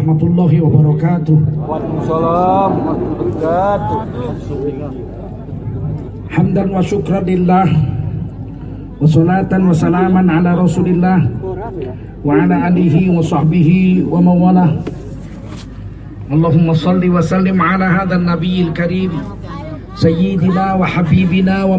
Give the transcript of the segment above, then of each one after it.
warahmatullahi wabarakatuh. Waalaikumsalam warahmatullahi wabarakatuh. Hamdan wa syukran lillah wa salatan wa salaman ala Rasulillah wa ala alihi wa sahbihi wa mawalah. Allahumma salli wa sallim ala hadzal nabiyil karim sayyidina wa habibina wa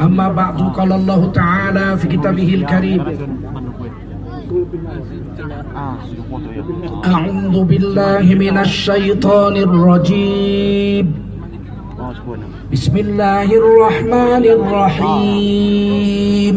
أما بعد قال الله تعالى في كتابه الكريم أعوذ بالله من الشيطان الرجيم. بسم الله الرحمن الرحيم.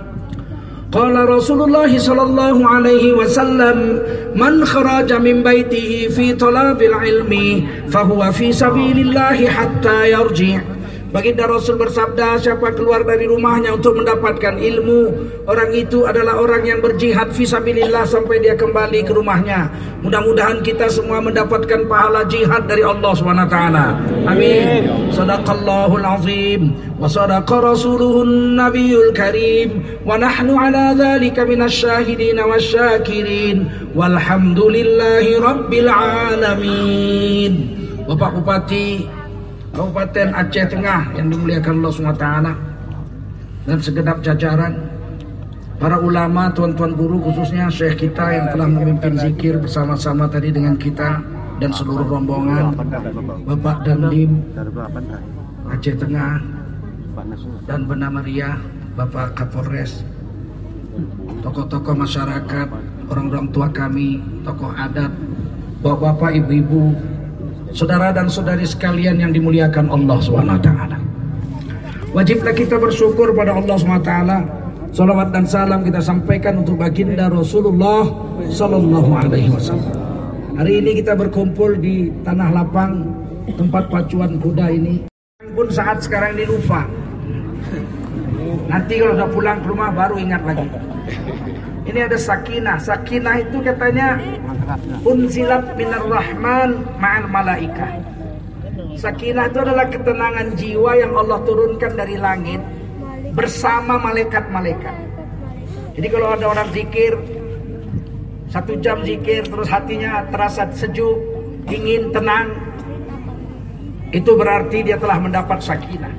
قال رسول الله صلى الله عليه وسلم من خرج من بيته في طلب العلم فهو في سبيل الله حتى يرجع. Baginda Rasul bersabda, siapa keluar dari rumahnya untuk mendapatkan ilmu, orang itu adalah orang yang berjihad fisabilillah sampai dia kembali ke rumahnya. Mudah-mudahan kita semua mendapatkan pahala jihad dari Allah SWT. Amin. Sadaqallahul azim wa sadaqa rasuluhun nabiyul karim wa nahnu ala dhalika minasyahidin wasyakirin walhamdulillahi rabbil alamin. Bapak Bupati Kabupaten Aceh Tengah yang dimuliakan Allah SWT dan segenap jajaran para ulama, tuan-tuan guru khususnya syekh kita yang telah memimpin zikir bersama-sama tadi dengan kita dan seluruh rombongan Bapak dan Lim Aceh Tengah dan Bena Maria Bapak Kapolres tokoh-tokoh masyarakat orang-orang tua kami tokoh adat bapak-bapak ibu-ibu saudara dan saudari sekalian yang dimuliakan Allah SWT. Wajiblah kita bersyukur pada Allah SWT. Salawat dan salam kita sampaikan untuk baginda Rasulullah Sallallahu Alaihi Wasallam. Hari ini kita berkumpul di tanah lapang tempat pacuan kuda ini. Pun saat sekarang dilupa. Nanti kalau udah pulang ke rumah baru ingat lagi. Ini ada sakinah. Sakinah itu katanya unsilat minar rahman ma'al malaika. Sakinah itu adalah ketenangan jiwa yang Allah turunkan dari langit bersama malaikat-malaikat. Jadi kalau ada orang zikir satu jam zikir terus hatinya terasa sejuk, dingin, tenang, itu berarti dia telah mendapat sakinah.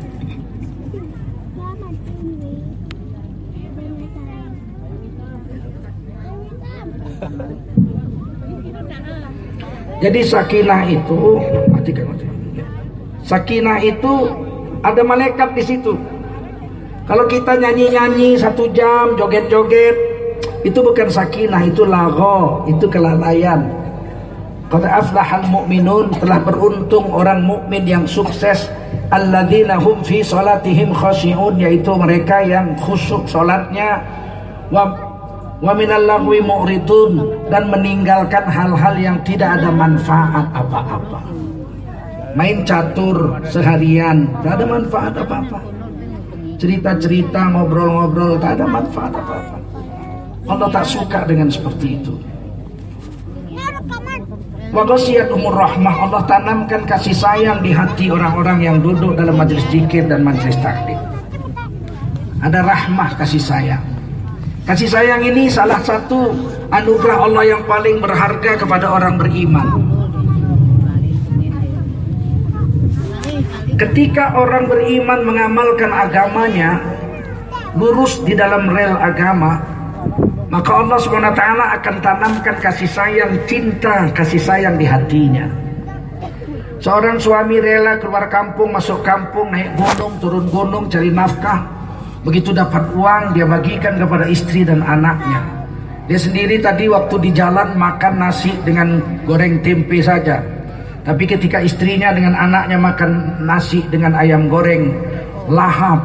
Jadi sakinah itu, matikan. Sakinah itu ada malaikat di situ. Kalau kita nyanyi-nyanyi satu jam, joget-joget, itu bukan sakinah, itu lago, itu kelalaian. Qad aflahal mu'minun telah beruntung orang mukmin yang sukses alladzina hum fi salatihim khashi'un yaitu mereka yang khusyuk salatnya wa wa minal lagwi mu'ridun dan meninggalkan hal-hal yang tidak ada manfaat apa-apa. Main catur seharian, tak ada manfaat apa-apa. Cerita-cerita, ngobrol-ngobrol, tak ada manfaat apa-apa. Allah tak suka dengan seperti itu. Wa umur rahmah Allah tanamkan kasih sayang di hati orang-orang yang duduk dalam majelis zikir dan majelis taklim. Ada rahmah kasih sayang. Kasih sayang ini salah satu anugerah Allah yang paling berharga kepada orang beriman. Ketika orang beriman mengamalkan agamanya lurus di dalam rel agama, maka Allah SWT akan tanamkan kasih sayang, cinta, kasih sayang di hatinya. Seorang suami rela keluar kampung, masuk kampung, naik gunung, turun gunung, cari nafkah, Begitu dapat uang dia bagikan kepada istri dan anaknya. Dia sendiri tadi waktu di jalan makan nasi dengan goreng tempe saja. Tapi ketika istrinya dengan anaknya makan nasi dengan ayam goreng lahap,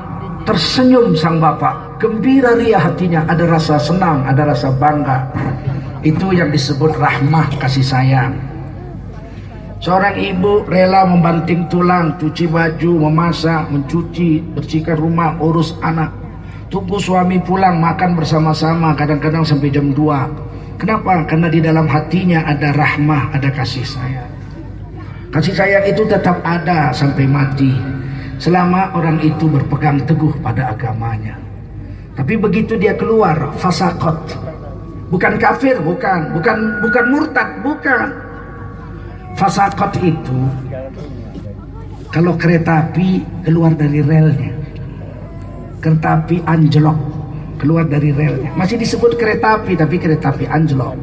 tersenyum sang bapak. gembira ria hatinya, ada rasa senang, ada rasa bangga. Itu yang disebut rahmah kasih sayang. Seorang ibu rela membanting tulang, cuci baju, memasak, mencuci, bersihkan rumah, urus anak. Tunggu suami pulang makan bersama-sama, kadang-kadang sampai jam 2. Kenapa? Karena di dalam hatinya ada rahmah, ada kasih sayang. Kasih sayang itu tetap ada sampai mati. Selama orang itu berpegang teguh pada agamanya. Tapi begitu dia keluar, fasakot. Bukan kafir, bukan. Bukan bukan murtad, bukan Fasakot itu kalau kereta api keluar dari relnya. Kereta api anjlok keluar dari relnya. Masih disebut kereta api tapi kereta api anjlok.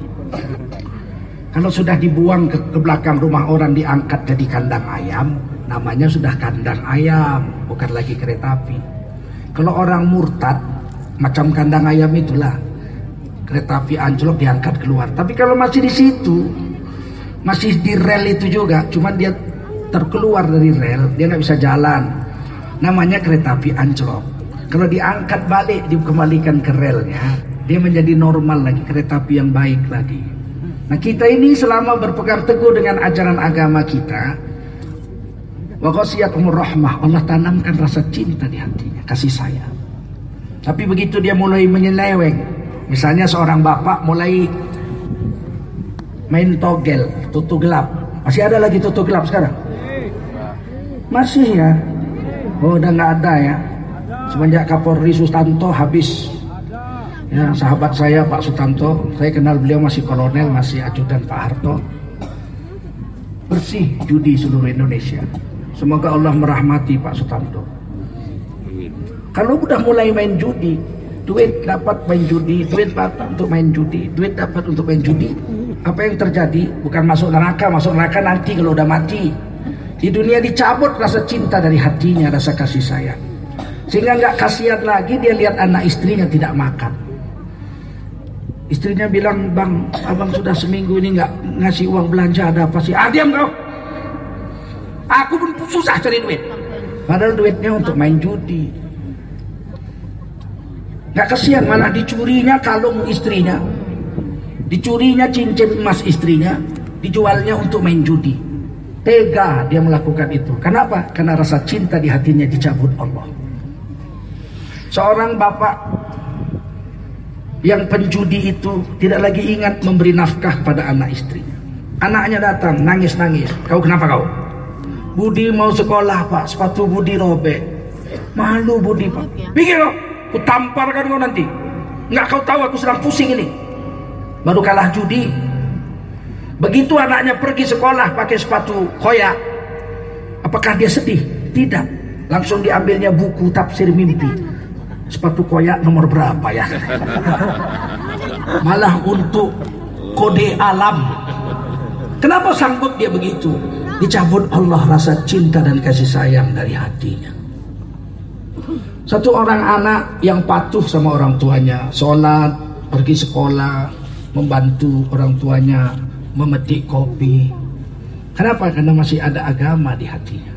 Kalau sudah dibuang ke, ke belakang rumah orang diangkat jadi kandang ayam, namanya sudah kandang ayam, bukan lagi kereta api. Kalau orang murtad, macam kandang ayam itulah. Kereta api anjlok diangkat keluar. Tapi kalau masih di situ, masih di rel itu juga cuman dia terkeluar dari rel dia nggak bisa jalan. Namanya kereta api anjlok. Kalau diangkat balik dikembalikan ke relnya dia menjadi normal lagi kereta api yang baik lagi nah kita ini selama berpegang teguh dengan ajaran agama kita wa rahmah Allah tanamkan rasa cinta di hatinya kasih sayang. Tapi begitu dia mulai menyeleweng misalnya seorang bapak mulai main togel, tutup gelap. Masih ada lagi tutup gelap sekarang? Masih ya? Oh, udah nggak ada ya. Semenjak Kapolri Sustanto habis. Ya, sahabat saya Pak Sutanto, saya kenal beliau masih kolonel, masih ajudan Pak Harto. Bersih judi seluruh Indonesia. Semoga Allah merahmati Pak Sutanto. Kalau udah mulai main judi, duit dapat main judi, duit dapat untuk main judi, duit dapat untuk main judi, apa yang terjadi? Bukan masuk neraka masuk neraka nanti kalau udah mati. Di dunia dicabut rasa cinta dari hatinya rasa kasih sayang. Sehingga nggak kasihan lagi dia lihat anak istrinya tidak makan. Istrinya bilang bang abang sudah seminggu ini nggak ngasih uang belanja ada apa sih? Ah diam kau. Aku pun susah cari duit. Padahal duitnya untuk main judi. Nggak kasihan malah dicurinya kalung istrinya Dicurinya cincin emas istrinya, dijualnya untuk main judi. Tega dia melakukan itu. Kenapa? Karena rasa cinta di hatinya dicabut Allah. Seorang bapak yang penjudi itu tidak lagi ingat memberi nafkah pada anak istrinya. Anaknya datang nangis-nangis. Kau kenapa kau? Budi mau sekolah pak, sepatu Budi robek. Malu Budi pak. Pikir kau, ku tamparkan kau nanti. Nggak kau tahu aku sedang pusing ini baru kalah judi. Begitu anaknya pergi sekolah pakai sepatu koyak apakah dia sedih? tidak. Langsung diambilnya buku tafsir mimpi. Sepatu koyak nomor berapa ya? Malah untuk kode alam. Kenapa sanggup dia begitu? Dicabut Allah rasa cinta dan kasih sayang dari hatinya. Satu orang anak yang patuh sama orang tuanya. Sholat pergi sekolah membantu orang tuanya memetik kopi. Kenapa? Karena masih ada agama di hatinya.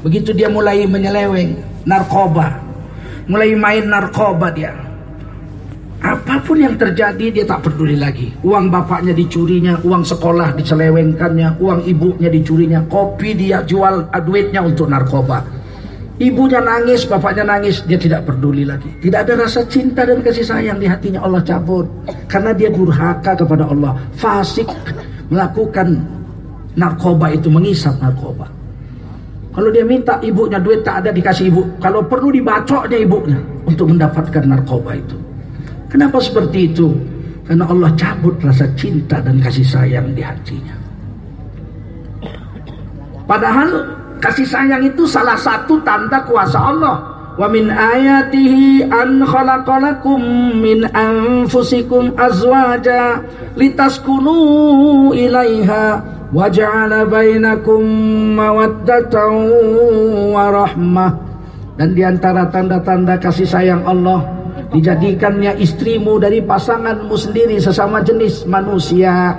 Begitu dia mulai menyeleweng narkoba, mulai main narkoba dia. Apa pun yang terjadi dia tak peduli lagi. Uang bapaknya dicurinya, uang sekolah diselewengkannya, uang ibunya dicurinya, kopi dia jual duitnya untuk narkoba. Ibunya nangis, bapaknya nangis, dia tidak peduli lagi. Tidak ada rasa cinta dan kasih sayang di hatinya Allah cabut. Karena dia durhaka kepada Allah. Fasik melakukan narkoba itu, mengisap narkoba. Kalau dia minta ibunya duit tak ada dikasih ibu. Kalau perlu dibacoknya ibunya untuk mendapatkan narkoba itu. Kenapa seperti itu? Karena Allah cabut rasa cinta dan kasih sayang di hatinya. Padahal Kasih sayang itu salah satu tanda kuasa Allah. Wa min ayatihi an khalaqalakum min anfusikum azwaja litaskunu ilaiha wa ja'ala bainakum mawaddatan wa rahmah. Dan di antara tanda-tanda kasih sayang Allah dijadikannya istrimu dari pasanganmu sendiri sesama jenis manusia.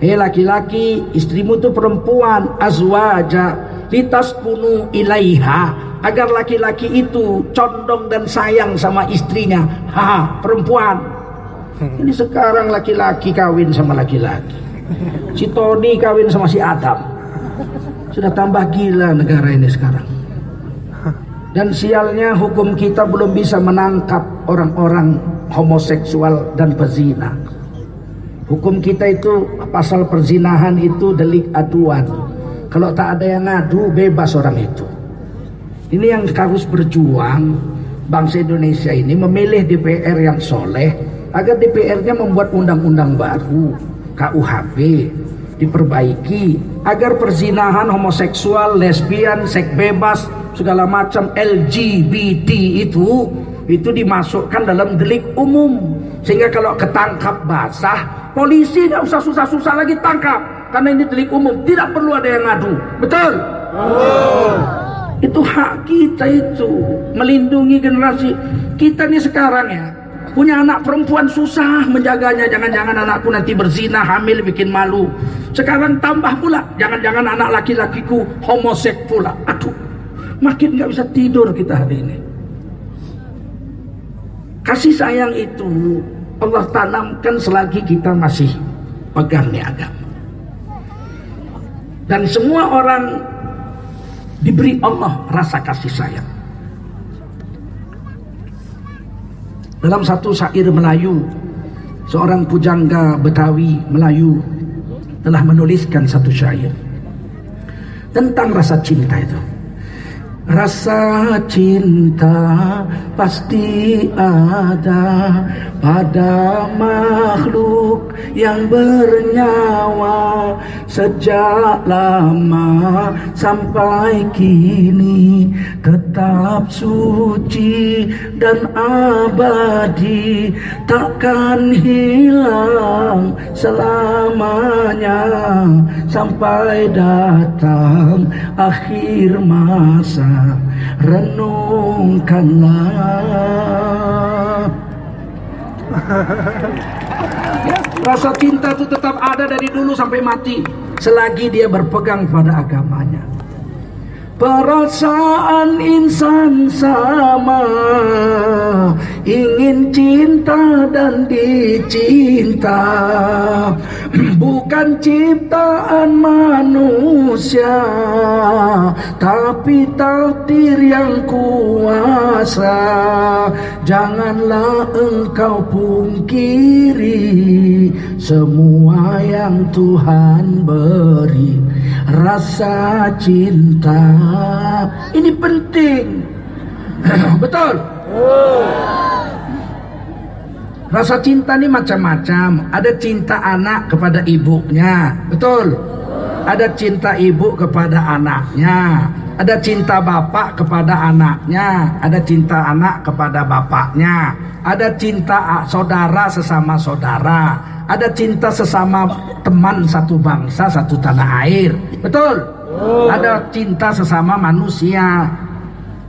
Hei laki-laki, istrimu itu perempuan, azwaja, litas kunu ilaiha agar laki-laki itu condong dan sayang sama istrinya. Ha, perempuan. Ini sekarang laki-laki kawin sama laki-laki. Si Tony kawin sama si Adam. Sudah tambah gila negara ini sekarang. Dan sialnya hukum kita belum bisa menangkap orang-orang homoseksual dan pezina. Hukum kita itu pasal perzinahan itu delik aduan. Kalau tak ada yang ngadu bebas orang itu. Ini yang harus berjuang. Bangsa Indonesia ini memilih DPR yang soleh agar DPR-nya membuat undang-undang baru KUHP diperbaiki agar perzinahan homoseksual, lesbian, seks bebas, segala macam LGBT itu itu dimasukkan dalam delik umum. Sehingga kalau ketangkap basah polisi nggak usah susah-susah lagi tangkap karena ini delik umum tidak perlu ada yang ngadu. Betul? Oh. itu hak kita itu melindungi generasi kita nih sekarang ya. Punya anak perempuan susah menjaganya. Jangan-jangan anakku nanti berzina hamil bikin malu. Sekarang tambah pula jangan-jangan anak laki-lakiku homosek pula. Aduh makin nggak bisa tidur kita hari ini. Kasih sayang itu Allah tanamkan selagi kita masih pegang nih agama dan semua orang diberi Allah rasa kasih sayang Dalam satu syair Melayu, seorang pujangga Betawi Melayu telah menuliskan satu syair tentang rasa cinta itu. Rasa cinta pasti ada pada makhluk yang bernyawa sejak lama sampai kini. Tetap suci dan abadi takkan hilang selamanya sampai datang akhir masa renungkanlah Rasa cinta itu tetap ada dari dulu sampai mati selagi dia berpegang pada agamanya. Perasaan insan sama Ingin cinta dan dicinta Bukan ciptaan manusia Tapi takdir yang kuasa Janganlah engkau pungkiri Semua yang Tuhan beri Rasa cinta ini penting. Betul? Rasa cinta ini macam-macam. Ada cinta anak kepada ibunya. Betul? Ada cinta ibu kepada anaknya. Ada cinta bapak kepada anaknya. Ada cinta anak kepada bapaknya. Ada cinta saudara sesama saudara. Ada cinta sesama teman satu bangsa, satu tanah air. Betul? Ada cinta sesama manusia.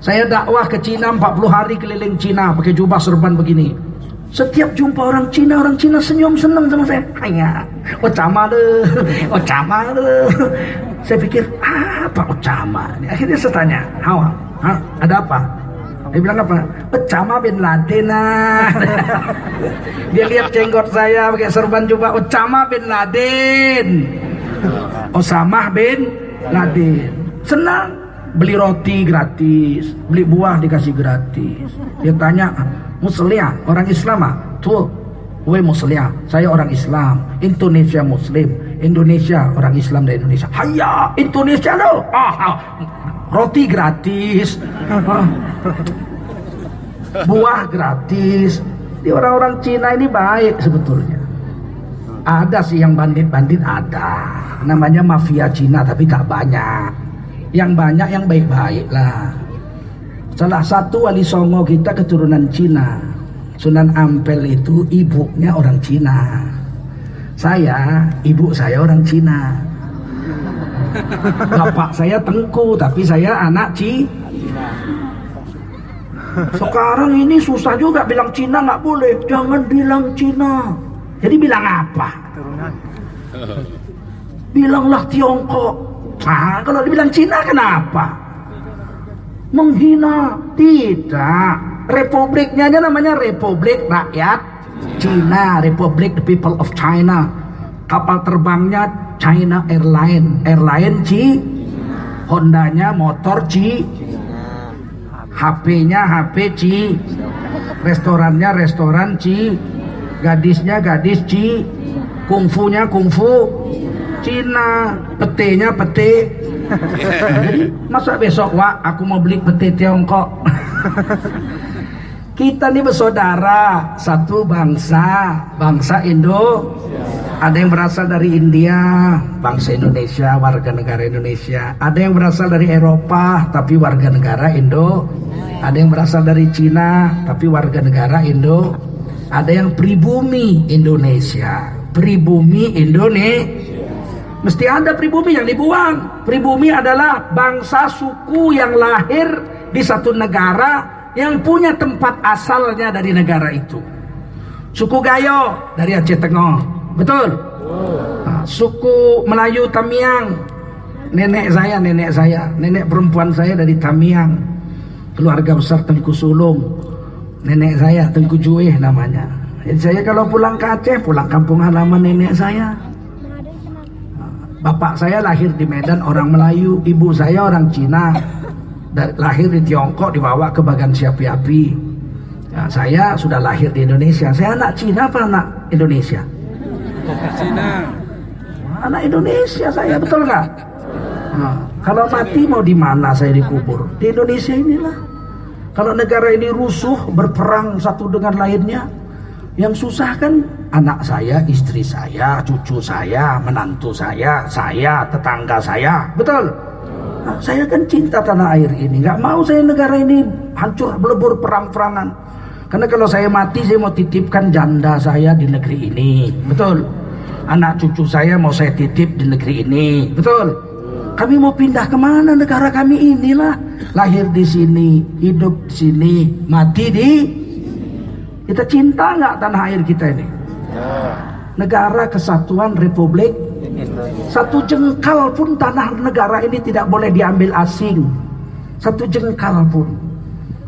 Saya dakwah ke Cina 40 hari keliling Cina pakai jubah serban begini. Setiap jumpa orang Cina, orang Cina senyum senang sama saya. Hanya, ocama deh, ocama deh. Saya pikir, apa ocama? Akhirnya saya tanya, Hawa, ada apa? Dia bilang apa? Ocama bin Laden nah. Dia lihat jenggot saya pakai serban jubah, Ocama bin Laden. Osama bin Nadin senang beli roti gratis beli buah dikasih gratis dia tanya muslim orang Islam ah. Tuh gue muslim saya orang Islam. Indonesia muslim. Indonesia orang Islam dari Indonesia. Haya Indonesia lo ah, ah, roti gratis. Buah gratis. Di orang-orang Cina ini baik sebetulnya. Ada sih yang bandit-bandit ada. Namanya mafia Cina tapi tak banyak. Yang banyak yang baik-baik lah. Salah satu wali songo kita keturunan Cina. Sunan Ampel itu ibunya orang Cina. Saya, ibu saya orang Cina. Bapak saya Tengku, tapi saya anak Cina. Sekarang ini susah juga bilang Cina nggak boleh. Jangan bilang Cina. Jadi bilang apa? Bilanglah Tiongkok. Nah, kalau dibilang Cina kenapa? Menghina? Tidak. Republiknya aja namanya Republik Rakyat Cina Republik the People of China. Kapal terbangnya China Airline Airline Ci Hondanya motor Ci HP-nya HP Ci restorannya restoran Ci gadisnya gadis Ci kungfunya kungfu Cina petenya pete jadi masa besok wa aku mau beli pete Tiongkok? Kita nih bersaudara satu bangsa bangsa Indo. Ada yang berasal dari India bangsa Indonesia warga negara Indonesia. Ada yang berasal dari Eropa tapi warga negara Indo. Ada yang berasal dari Cina tapi warga negara Indo. Ada yang pribumi Indonesia pribumi Indonesia Mesti ada pribumi yang dibuang. Pribumi adalah bangsa suku yang lahir di satu negara yang punya tempat asalnya dari negara itu. Suku Gayo dari Aceh Tengah. Betul? Nah, suku Melayu Tamiang. Nenek saya, nenek saya, nenek perempuan saya dari Tamiang. Keluarga besar Tengku Sulung. Nenek saya Tengku Jueh namanya. Jadi saya kalau pulang ke Aceh, pulang kampung halaman nenek saya. Bapak saya lahir di Medan orang Melayu, ibu saya orang Cina. Dan lahir di Tiongkok dibawa ke bagan siapi-api. Ya, saya sudah lahir di Indonesia. Saya anak Cina apa anak Indonesia? Cina. Anak Indonesia saya, betul nggak? Nah, kalau mati mau di mana saya dikubur? Di Indonesia inilah. Kalau negara ini rusuh, berperang satu dengan lainnya, yang susah kan anak saya, istri saya, cucu saya, menantu saya, saya, tetangga saya. Betul? Nah, saya kan cinta tanah air ini. Gak mau saya negara ini hancur belebur perang-perangan. Karena kalau saya mati saya mau titipkan janda saya di negeri ini. Betul? Anak cucu saya mau saya titip di negeri ini. Betul? Kami mau pindah ke mana negara kami inilah. Lahir di sini, hidup di sini, mati di kita cinta nggak tanah air kita ini? Negara Kesatuan Republik satu jengkal pun tanah negara ini tidak boleh diambil asing. Satu jengkal pun.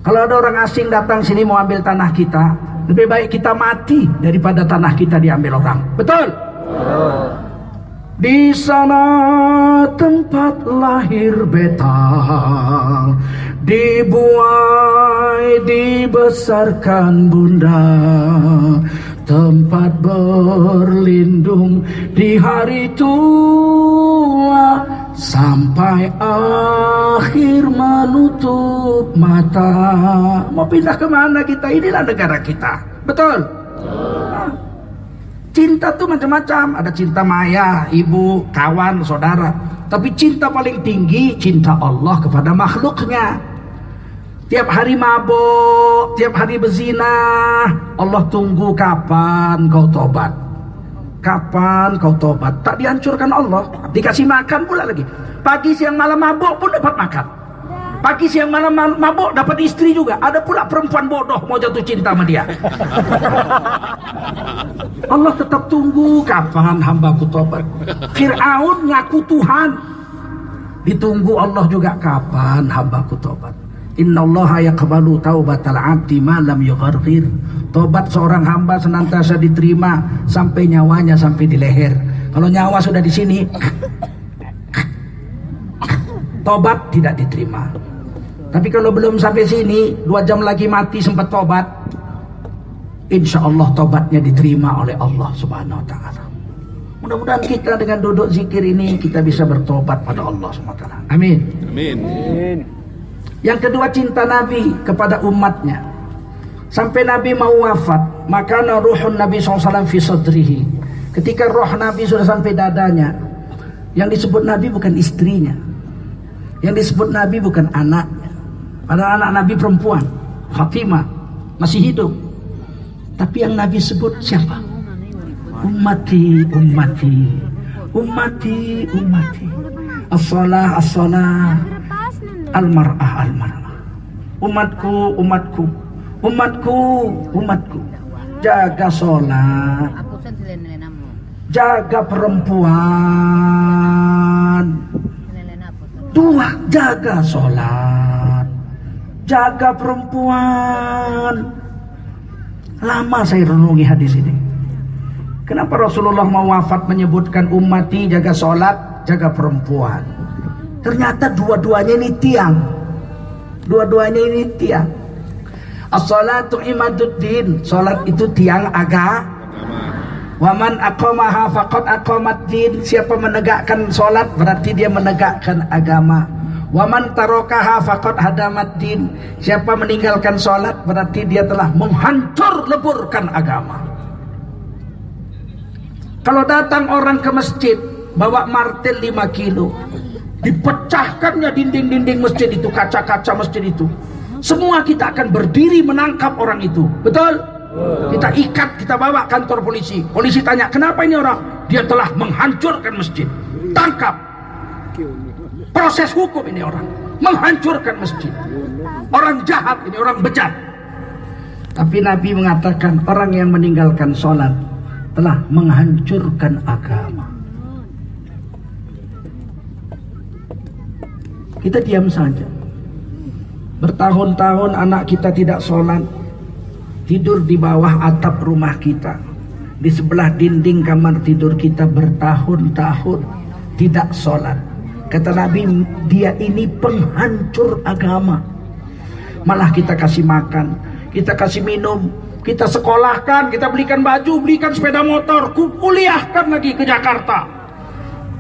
Kalau ada orang asing datang sini mau ambil tanah kita, lebih baik kita mati daripada tanah kita diambil orang. Betul? Di sana tempat lahir beta Dibuai dibesarkan bunda Tempat berlindung di hari tua Sampai akhir menutup mata Mau pindah ke mana kita? Inilah negara kita Betul? Cinta tuh macam-macam, ada cinta maya, ibu, kawan, saudara. Tapi cinta paling tinggi cinta Allah kepada makhluknya. Tiap hari mabuk, tiap hari berzina, Allah tunggu kapan kau tobat. Kapan kau tobat? Tak dihancurkan Allah, dikasih makan pula lagi. Pagi siang malam mabuk pun dapat makan. Pagi siang malam mabuk dapat istri juga. Ada pula perempuan bodoh mau jatuh cinta sama dia. Allah tetap tunggu kapan hambaku tobat. Fir'aun ngaku Tuhan. Ditunggu Allah juga kapan hambaku tobat. Inna Allah yaqbalu taubatal abdi ma lam yugharghir. Tobat seorang hamba senantiasa diterima sampai nyawanya sampai di leher. Kalau nyawa sudah di sini tobat tidak diterima. Tapi kalau belum sampai sini, dua jam lagi mati sempat tobat, insya Allah tobatnya diterima oleh Allah Subhanahu Wa Taala. Mudah-mudahan kita dengan duduk zikir ini kita bisa bertobat pada Allah Subhanahu Wa Taala. Amin. Amin. Yang kedua cinta Nabi kepada umatnya. Sampai Nabi mau wafat, maka ruhun Nabi SAW fi sadrihi. Ketika roh Nabi sudah sampai dadanya, yang disebut Nabi bukan istrinya. Yang disebut Nabi bukan anaknya. Padahal anak Nabi perempuan, Fatimah, masih hidup. Tapi yang Nabi sebut siapa? Ummati, ummati, ummati, ummati. As-salah, as-salah, al-mar'ah, al-mar'ah. Umatku, umatku, umatku, umatku. Jaga sholat, jaga perempuan. Dua, jaga sholat jaga perempuan. Lama saya renungi hadis ini. Kenapa Rasulullah mau wafat menyebutkan ummati jaga sholat, jaga perempuan. Ternyata dua-duanya ini tiang. Dua-duanya ini tiang. As-salatu imaduddin. Sholat itu tiang agama. Waman aqamaha faqad aqamat din. Siapa menegakkan sholat berarti dia menegakkan agama. Waman tarokaha faqad hadamat din. Siapa meninggalkan sholat berarti dia telah menghancur leburkan agama. Kalau datang orang ke masjid bawa martil 5 kilo, dipecahkannya dinding-dinding masjid itu, kaca-kaca masjid itu. Semua kita akan berdiri menangkap orang itu. Betul? Kita ikat, kita bawa kantor polisi. Polisi tanya, kenapa ini orang? Dia telah menghancurkan masjid. Tangkap. Proses hukum ini orang. Menghancurkan masjid. Orang jahat ini, orang bejat. Tapi Nabi mengatakan orang yang meninggalkan sholat telah menghancurkan agama. Kita diam saja. Bertahun-tahun anak kita tidak sholat. Tidur di bawah atap rumah kita. Di sebelah dinding kamar tidur kita bertahun-tahun tidak sholat Kata Nabi, dia ini penghancur agama. Malah kita kasih makan, kita kasih minum, kita sekolahkan, kita belikan baju, belikan sepeda motor, kuliahkan lagi ke Jakarta.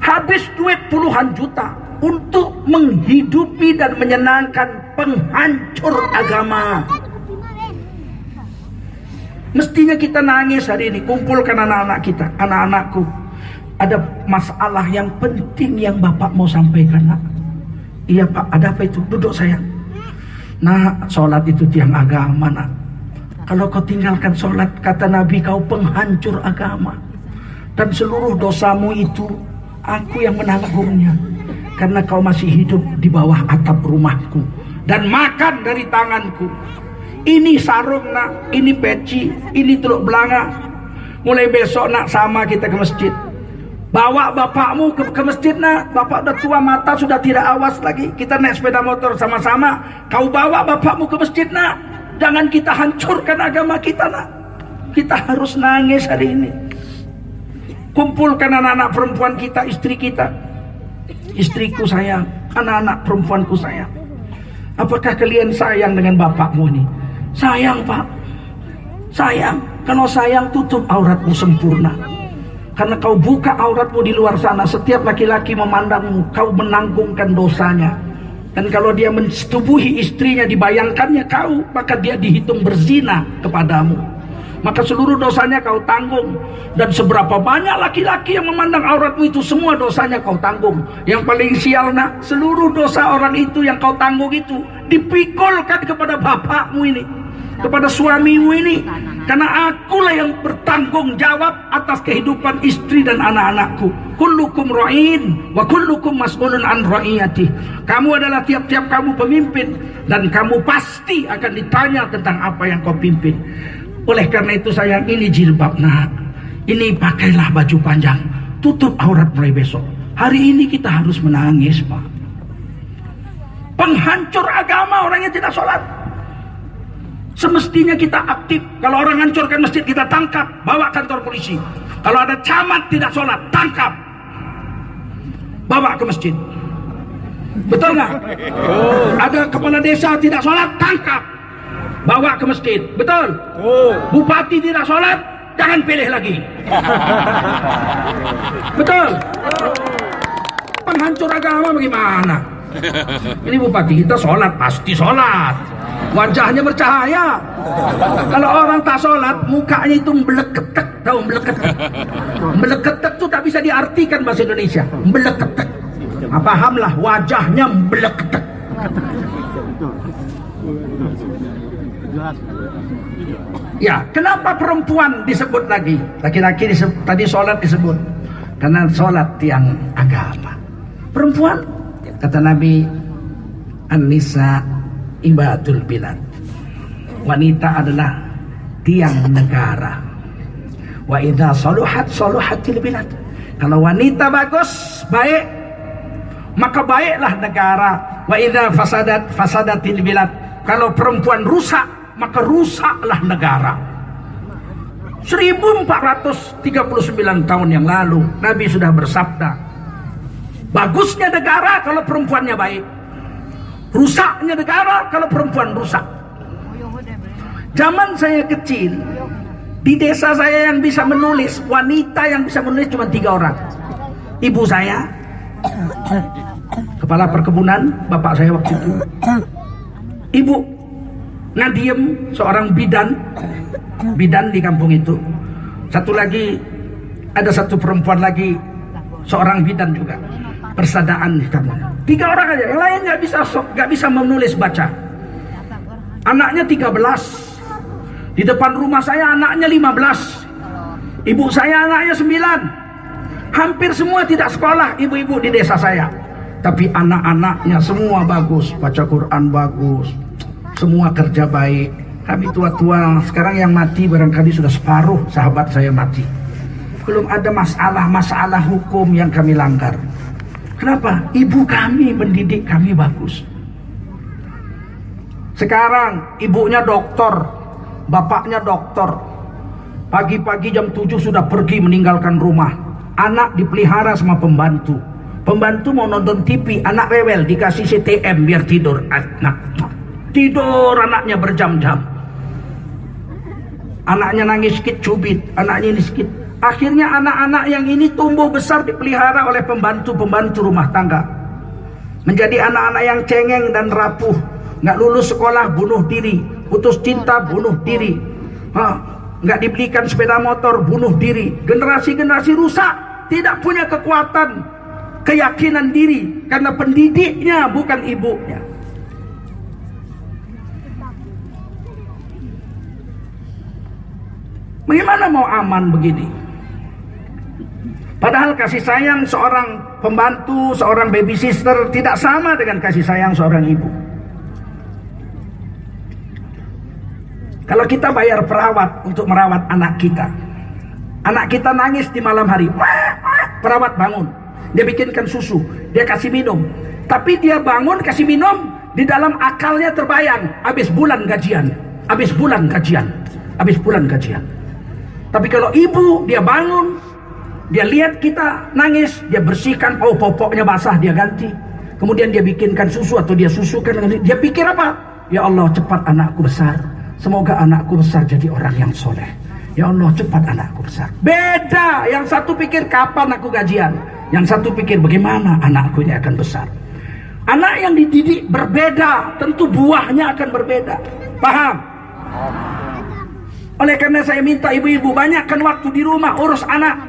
Habis duit puluhan juta untuk menghidupi dan menyenangkan penghancur agama. Mestinya kita nangis hari ini, kumpulkan anak-anak kita, anak-anakku, ada masalah yang penting yang Bapak mau sampaikan nak. Iya Pak, ada apa itu? Duduk saya. Nah, sholat itu tiang agama nak. Kalau kau tinggalkan sholat, kata Nabi kau penghancur agama. Dan seluruh dosamu itu, aku yang menanggungnya. Karena kau masih hidup di bawah atap rumahku. Dan makan dari tanganku. Ini sarung nak, ini peci, ini teluk belanga. Mulai besok nak sama kita ke masjid. Bawa bapakmu ke, ke masjid nak. Bapak udah tua mata sudah tidak awas lagi. Kita naik sepeda motor sama-sama. Kau bawa bapakmu ke masjid nak. Jangan kita hancurkan agama kita nak. Kita harus nangis hari ini. Kumpulkan anak-anak perempuan kita, istri kita. Istriku sayang, anak-anak perempuanku sayang. Apakah kalian sayang dengan bapakmu ini? Sayang pak. Sayang. Kalau sayang tutup auratmu sempurna. Karena kau buka auratmu di luar sana, setiap laki-laki memandangmu, kau menanggungkan dosanya. Dan kalau dia mensetubuhi istrinya, dibayangkannya kau, maka dia dihitung berzina kepadamu. Maka seluruh dosanya kau tanggung. Dan seberapa banyak laki-laki yang memandang auratmu itu, semua dosanya kau tanggung. Yang paling sial nak, seluruh dosa orang itu yang kau tanggung itu, dipikulkan kepada bapakmu ini. Kepada suamimu ini karena akulah yang bertanggung jawab atas kehidupan istri dan anak-anakku. Kullukum ra'in wa kullukum mas'ulun an ra'iyati. Kamu adalah tiap-tiap kamu pemimpin dan kamu pasti akan ditanya tentang apa yang kau pimpin. Oleh karena itu sayang ini jilbab nak. Ini pakailah baju panjang. Tutup aurat mulai besok. Hari ini kita harus menangis pak. Penghancur agama orangnya tidak sholat. Semestinya kita aktif. Kalau orang hancurkan masjid kita tangkap, bawa kantor polisi. Kalau ada camat tidak sholat, tangkap. Bawa ke masjid. Betul nggak? Oh. Ada kepala desa tidak sholat, tangkap. Bawa ke masjid. Betul? Oh. Bupati tidak sholat, jangan pilih lagi. Betul? Penghancur agama bagaimana? Ini bupati kita sholat, pasti sholat wajahnya bercahaya. Kalau orang tak sholat, mukanya itu mbeleketek, tahu mbeleketek. Mbeleketek itu tak bisa diartikan bahasa Indonesia. Mbeleketek. Nah, pahamlah wajahnya mbeleketek. Ya, kenapa perempuan disebut lagi? Laki-laki disebut, tadi sholat disebut. Karena sholat yang agama. Perempuan, kata Nabi, An-Nisa ibadul bilad. Wanita adalah tiang negara. Wa idza saluhat saluhatil bilad. Kalau wanita bagus, baik, maka baiklah negara. Wa idza fasadat fasadatil bilad. kalau perempuan rusak, maka rusaklah negara. 1439 tahun yang lalu Nabi sudah bersabda Bagusnya negara kalau perempuannya baik. Rusaknya negara kalau perempuan rusak. Zaman saya kecil Di desa saya yang bisa menulis Wanita yang bisa menulis cuma tiga orang. Ibu saya Kepala perkebunan Bapak saya waktu itu. Ibu Nadiem seorang bidan. Bidan di kampung itu. Satu lagi ada satu perempuan lagi seorang bidan juga. Persadaan kampung. Tiga orang aja yang lain nggak bisa nggak bisa menulis baca. Anaknya 13 di depan rumah saya anaknya 15 ibu saya anaknya 9 hampir semua tidak sekolah ibu-ibu di desa saya. Tapi anak-anaknya semua bagus baca Quran bagus semua kerja baik. Kami tua-tua sekarang yang mati barangkali sudah separuh sahabat saya mati. Belum ada masalah-masalah hukum yang kami langgar. Kenapa? ibu kami mendidik kami bagus. Sekarang ibunya dokter bapaknya dokter pagi-pagi jam 7 sudah pergi meninggalkan rumah. Anak dipelihara sama pembantu. Pembantu mau nonton TV anak rewel dikasih CTM biar tidur. Anak Tidur anaknya berjam-jam. Anaknya nangis sedikit cubit, anaknya ini sedikit. Akhirnya anak-anak yang ini tumbuh besar dipelihara oleh pembantu-pembantu rumah tangga. Menjadi anak-anak yang cengeng dan rapuh. Nggak lulus sekolah, bunuh diri. Putus cinta, bunuh diri. Nggak dibelikan sepeda motor, bunuh diri. Generasi-generasi rusak, tidak punya kekuatan, keyakinan diri. Karena pendidiknya bukan ibunya. Bagaimana mau aman begini? Padahal kasih sayang seorang pembantu, seorang baby sister tidak sama dengan kasih sayang seorang ibu. Kalau kita bayar perawat untuk merawat anak kita, anak kita nangis di malam hari, perawat bangun, dia bikinkan susu, dia kasih minum, tapi dia bangun kasih minum di dalam akalnya terbayang, habis bulan gajian, habis bulan gajian, habis bulan gajian. Tapi kalau ibu dia bangun, dia lihat kita nangis, dia bersihkan, oh popoknya basah dia ganti. Kemudian dia bikinkan susu atau dia susukan, dia pikir apa? Ya Allah cepat anakku besar. Semoga anakku besar jadi orang yang soleh. Ya Allah cepat anakku besar. Beda. Yang satu pikir kapan aku gajian. Yang satu pikir bagaimana anakku ini akan besar. Anak yang dididik berbeda. Tentu buahnya akan berbeda. Paham? Oleh karena saya minta ibu-ibu banyakkan waktu di rumah urus anak.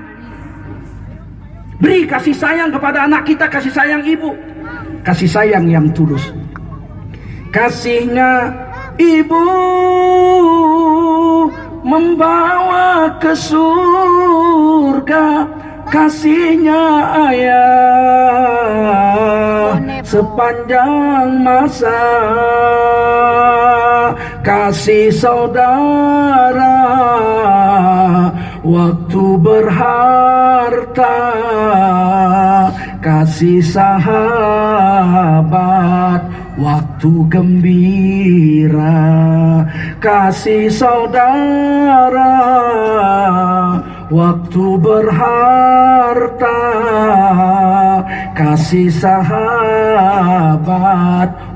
Beri kasih sayang kepada anak kita, kasih sayang ibu. Kasih sayang yang tulus. Kasihnya ibu membawa ke surga kasihnya ayah sepanjang masa kasih saudara waktu berharta kasih sahabat waktu gembira kasih saudara waktu berharta kasih sahabat.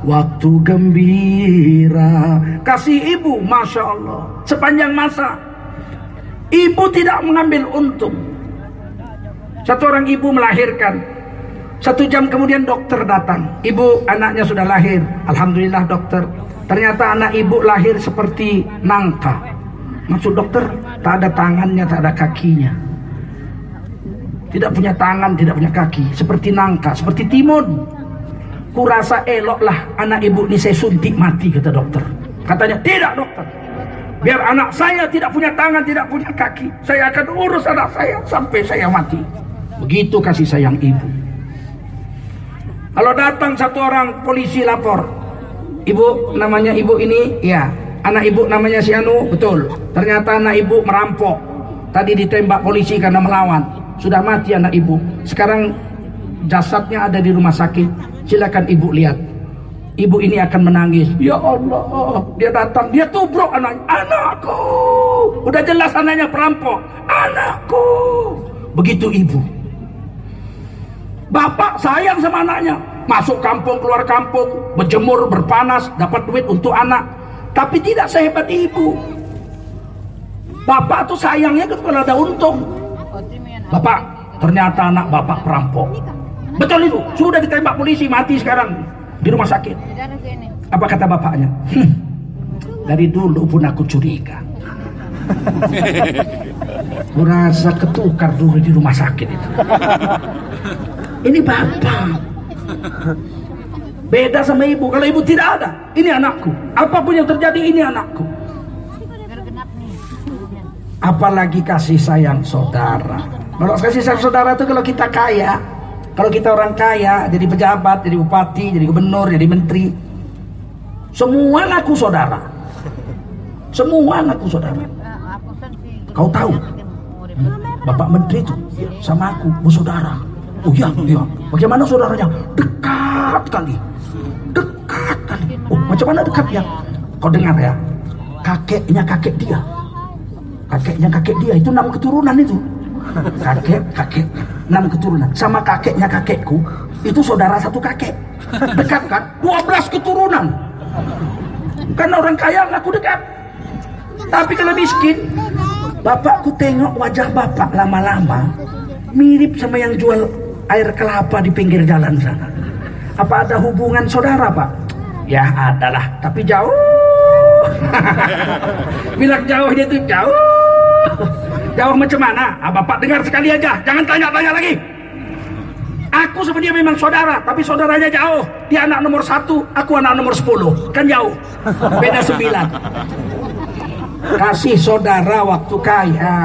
Waktu gembira kasih ibu masya Allah. Sepanjang masa ibu tidak mengambil untung. Satu orang ibu melahirkan. Satu jam kemudian dokter datang. Ibu anaknya sudah lahir. Alhamdulillah dokter. Ternyata anak ibu lahir seperti nangka Maksud dokter, tak ada tangannya, tak ada kakinya. Tidak punya tangan, tidak punya kaki. Seperti nangka, seperti timun. Kurasa eloklah anak ibu ini saya suntik mati, kata dokter. Katanya, tidak dokter. Biar anak saya tidak punya tangan, tidak punya kaki. Saya akan urus anak saya sampai saya mati. Begitu kasih sayang ibu. Kalau datang satu orang polisi lapor, ibu namanya ibu ini, ya anak ibu namanya si Anu betul ternyata anak ibu merampok tadi ditembak polisi karena melawan sudah mati anak ibu sekarang jasadnya ada di rumah sakit silakan ibu lihat ibu ini akan menangis. Ya Allah, dia datang, dia tubruk anak, anakku. Udah jelas anaknya perampok, anakku. Begitu ibu. Bapak sayang sama anaknya, masuk kampung keluar kampung, berjemur berpanas, dapat duit untuk anak. Tapi tidak sehebat ibu. Bapak tuh sayangnya kalau ada untung. Bapak, ternyata anak bapak perampok. Betul itu, sudah ditembak polisi, mati sekarang di rumah sakit. Apa kata bapaknya? Hm, dari dulu pun aku curiga. Merasa ketukar dulu di rumah sakit itu. Ini bapak. Beda sama ibu. Kalau ibu tidak ada, ini anakku. Apa pun yang terjadi, ini anakku. Apalagi kasih sayang saudara. Kalau kasih sayang saudara itu kalau kita kaya, kalau kita orang kaya, jadi pejabat, jadi bupati, jadi gubernur, jadi menteri, semua anakku saudara. Semua anakku saudara. Kau tahu, Bapak Menteri itu sama aku bersaudara. Oh iya, iya. Bagaimana saudaranya? Dekat kali. Dekat kali. Oh, macam mana dekat ya? Kau dengar ya? Kakeknya kakek dia. Kakeknya kakek dia itu enam keturunan itu. Kakek, kakek, enam keturunan. Sama kakeknya kakekku, itu saudara satu kakek. Dekat kan? 12 keturunan. Kan orang kaya aku dekat. Tapi kalau miskin, bapakku tengok wajah bapak lama-lama mirip sama yang jual air kelapa di pinggir jalan sana. Apa ada hubungan saudara, Pak? Ya, adalah, tapi jauh. Bilang jauh dia tuh jauh. Jauh macam mana? Ah, Bapak dengar sekali aja, jangan tanya-tanya lagi. Aku sama dia memang saudara, tapi saudaranya jauh. Dia anak nomor satu, aku anak nomor sepuluh. Kan jauh. Beda sembilan. Kasih saudara waktu kaya.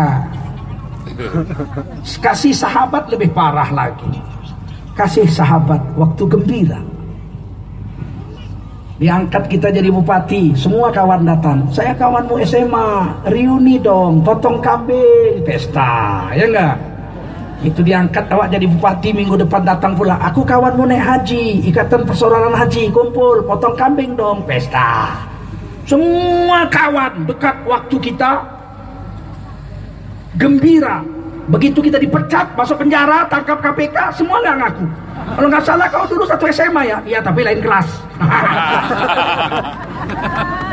Kasih sahabat lebih parah lagi. Kasih sahabat waktu gembira. Diangkat kita jadi bupati, semua kawan datang. Saya kawanmu SMA, reuni dong, potong kambing, pesta, ya enggak? Itu diangkat awak jadi bupati minggu depan datang pula. Aku kawanmu naik haji, ikatan persaudaraan haji, kumpul, potong kambing dong, pesta. Semua kawan dekat waktu kita gembira. Begitu kita dipecat, masuk penjara, tangkap KPK, semua nggak ngaku. Kalau nggak salah kau dulu satu SMA ya? Iya, tapi lain kelas.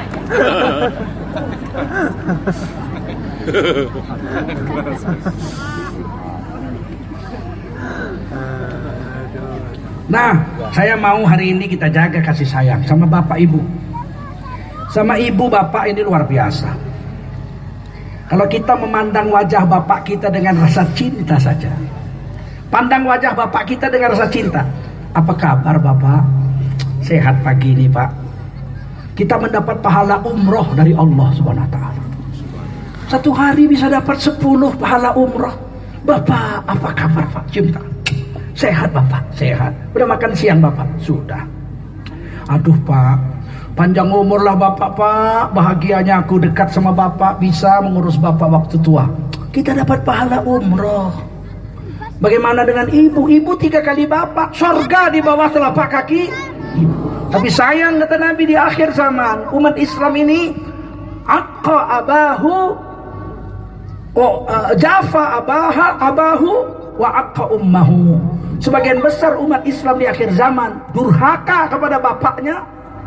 Nah, saya mau hari ini kita jaga kasih sayang sama bapak ibu. Sama ibu bapak ini luar biasa. Kalau kita memandang wajah bapak kita dengan rasa cinta saja. Pandang wajah bapak kita dengan rasa cinta. Apa kabar bapak? Sehat pagi ini pak. Kita mendapat pahala umroh dari Allah subhanahu wa ta'ala. Satu hari bisa dapat sepuluh pahala umroh. Bapak, apa kabar pak? Cinta. Sehat bapak, sehat. Udah makan siang bapak? Sudah. Aduh pak, panjang umur lah bapak pak. Bahagianya aku dekat sama bapak, bisa mengurus bapak waktu tua. Kita dapat pahala umroh. Bagaimana dengan ibu? Ibu tiga kali bapak. Sorga di bawah telapak kaki. Tapi sayang kata Nabi di akhir zaman. Umat Islam ini. Akka abahu. Oh, uh, Jafa abaha abahu. Wa akka ummahu. Sebagian besar umat Islam di akhir zaman. Durhaka kepada bapaknya.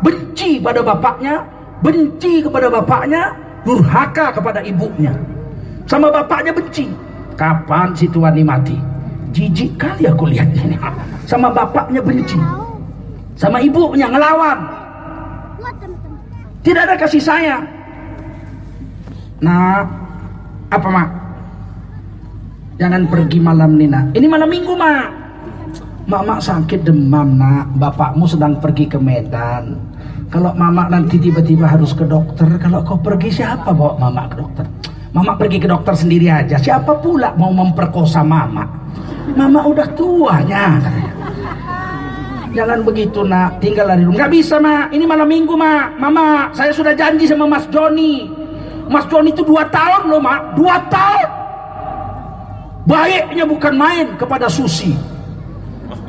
Benci pada bapaknya. Benci kepada bapaknya. Durhaka kepada ibunya. Sama bapaknya benci. Kapan si tuan ini mati? jijik kali aku lihat ini sama bapaknya benci sama ibunya ngelawan tidak ada kasih sayang nah apa mak jangan pergi malam ini nak ini malam minggu mak mama sakit demam nak bapakmu sedang pergi ke Medan kalau mama nanti tiba-tiba harus ke dokter kalau kau pergi siapa bawa mama ke dokter mama pergi ke dokter sendiri aja siapa pula mau memperkosa mama Mama udah tuanya. Jangan begitu nak, tinggal di rumah. Gak bisa mak, ini malam minggu mak. Mama, saya sudah janji sama Mas Joni. Mas Joni itu dua tahun loh mak, dua tahun. Baiknya bukan main kepada Susi.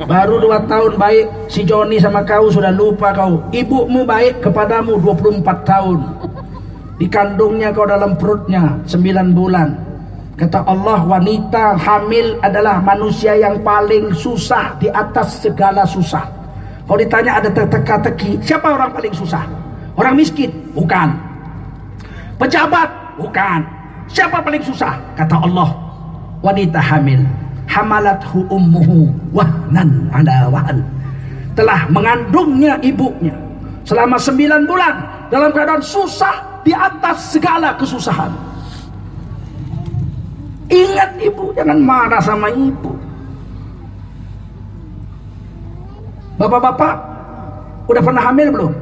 Baru dua tahun baik si Joni sama kau sudah lupa kau. Ibumu baik kepadamu 24 tahun. Dikandungnya kau dalam perutnya 9 bulan. Kata Allah wanita hamil adalah manusia yang paling susah di atas segala susah. Kalau ditanya ada teka-teki, siapa orang paling susah? Orang miskin? Bukan. Pejabat? Bukan. Siapa paling susah? Kata Allah, wanita hamil. Hamalathu ummuhu wahnan ala wahan. Telah mengandungnya ibunya selama sembilan bulan dalam keadaan susah di atas segala kesusahan. Ingat ibu, jangan marah sama ibu. Bapak-bapak, udah pernah hamil belum?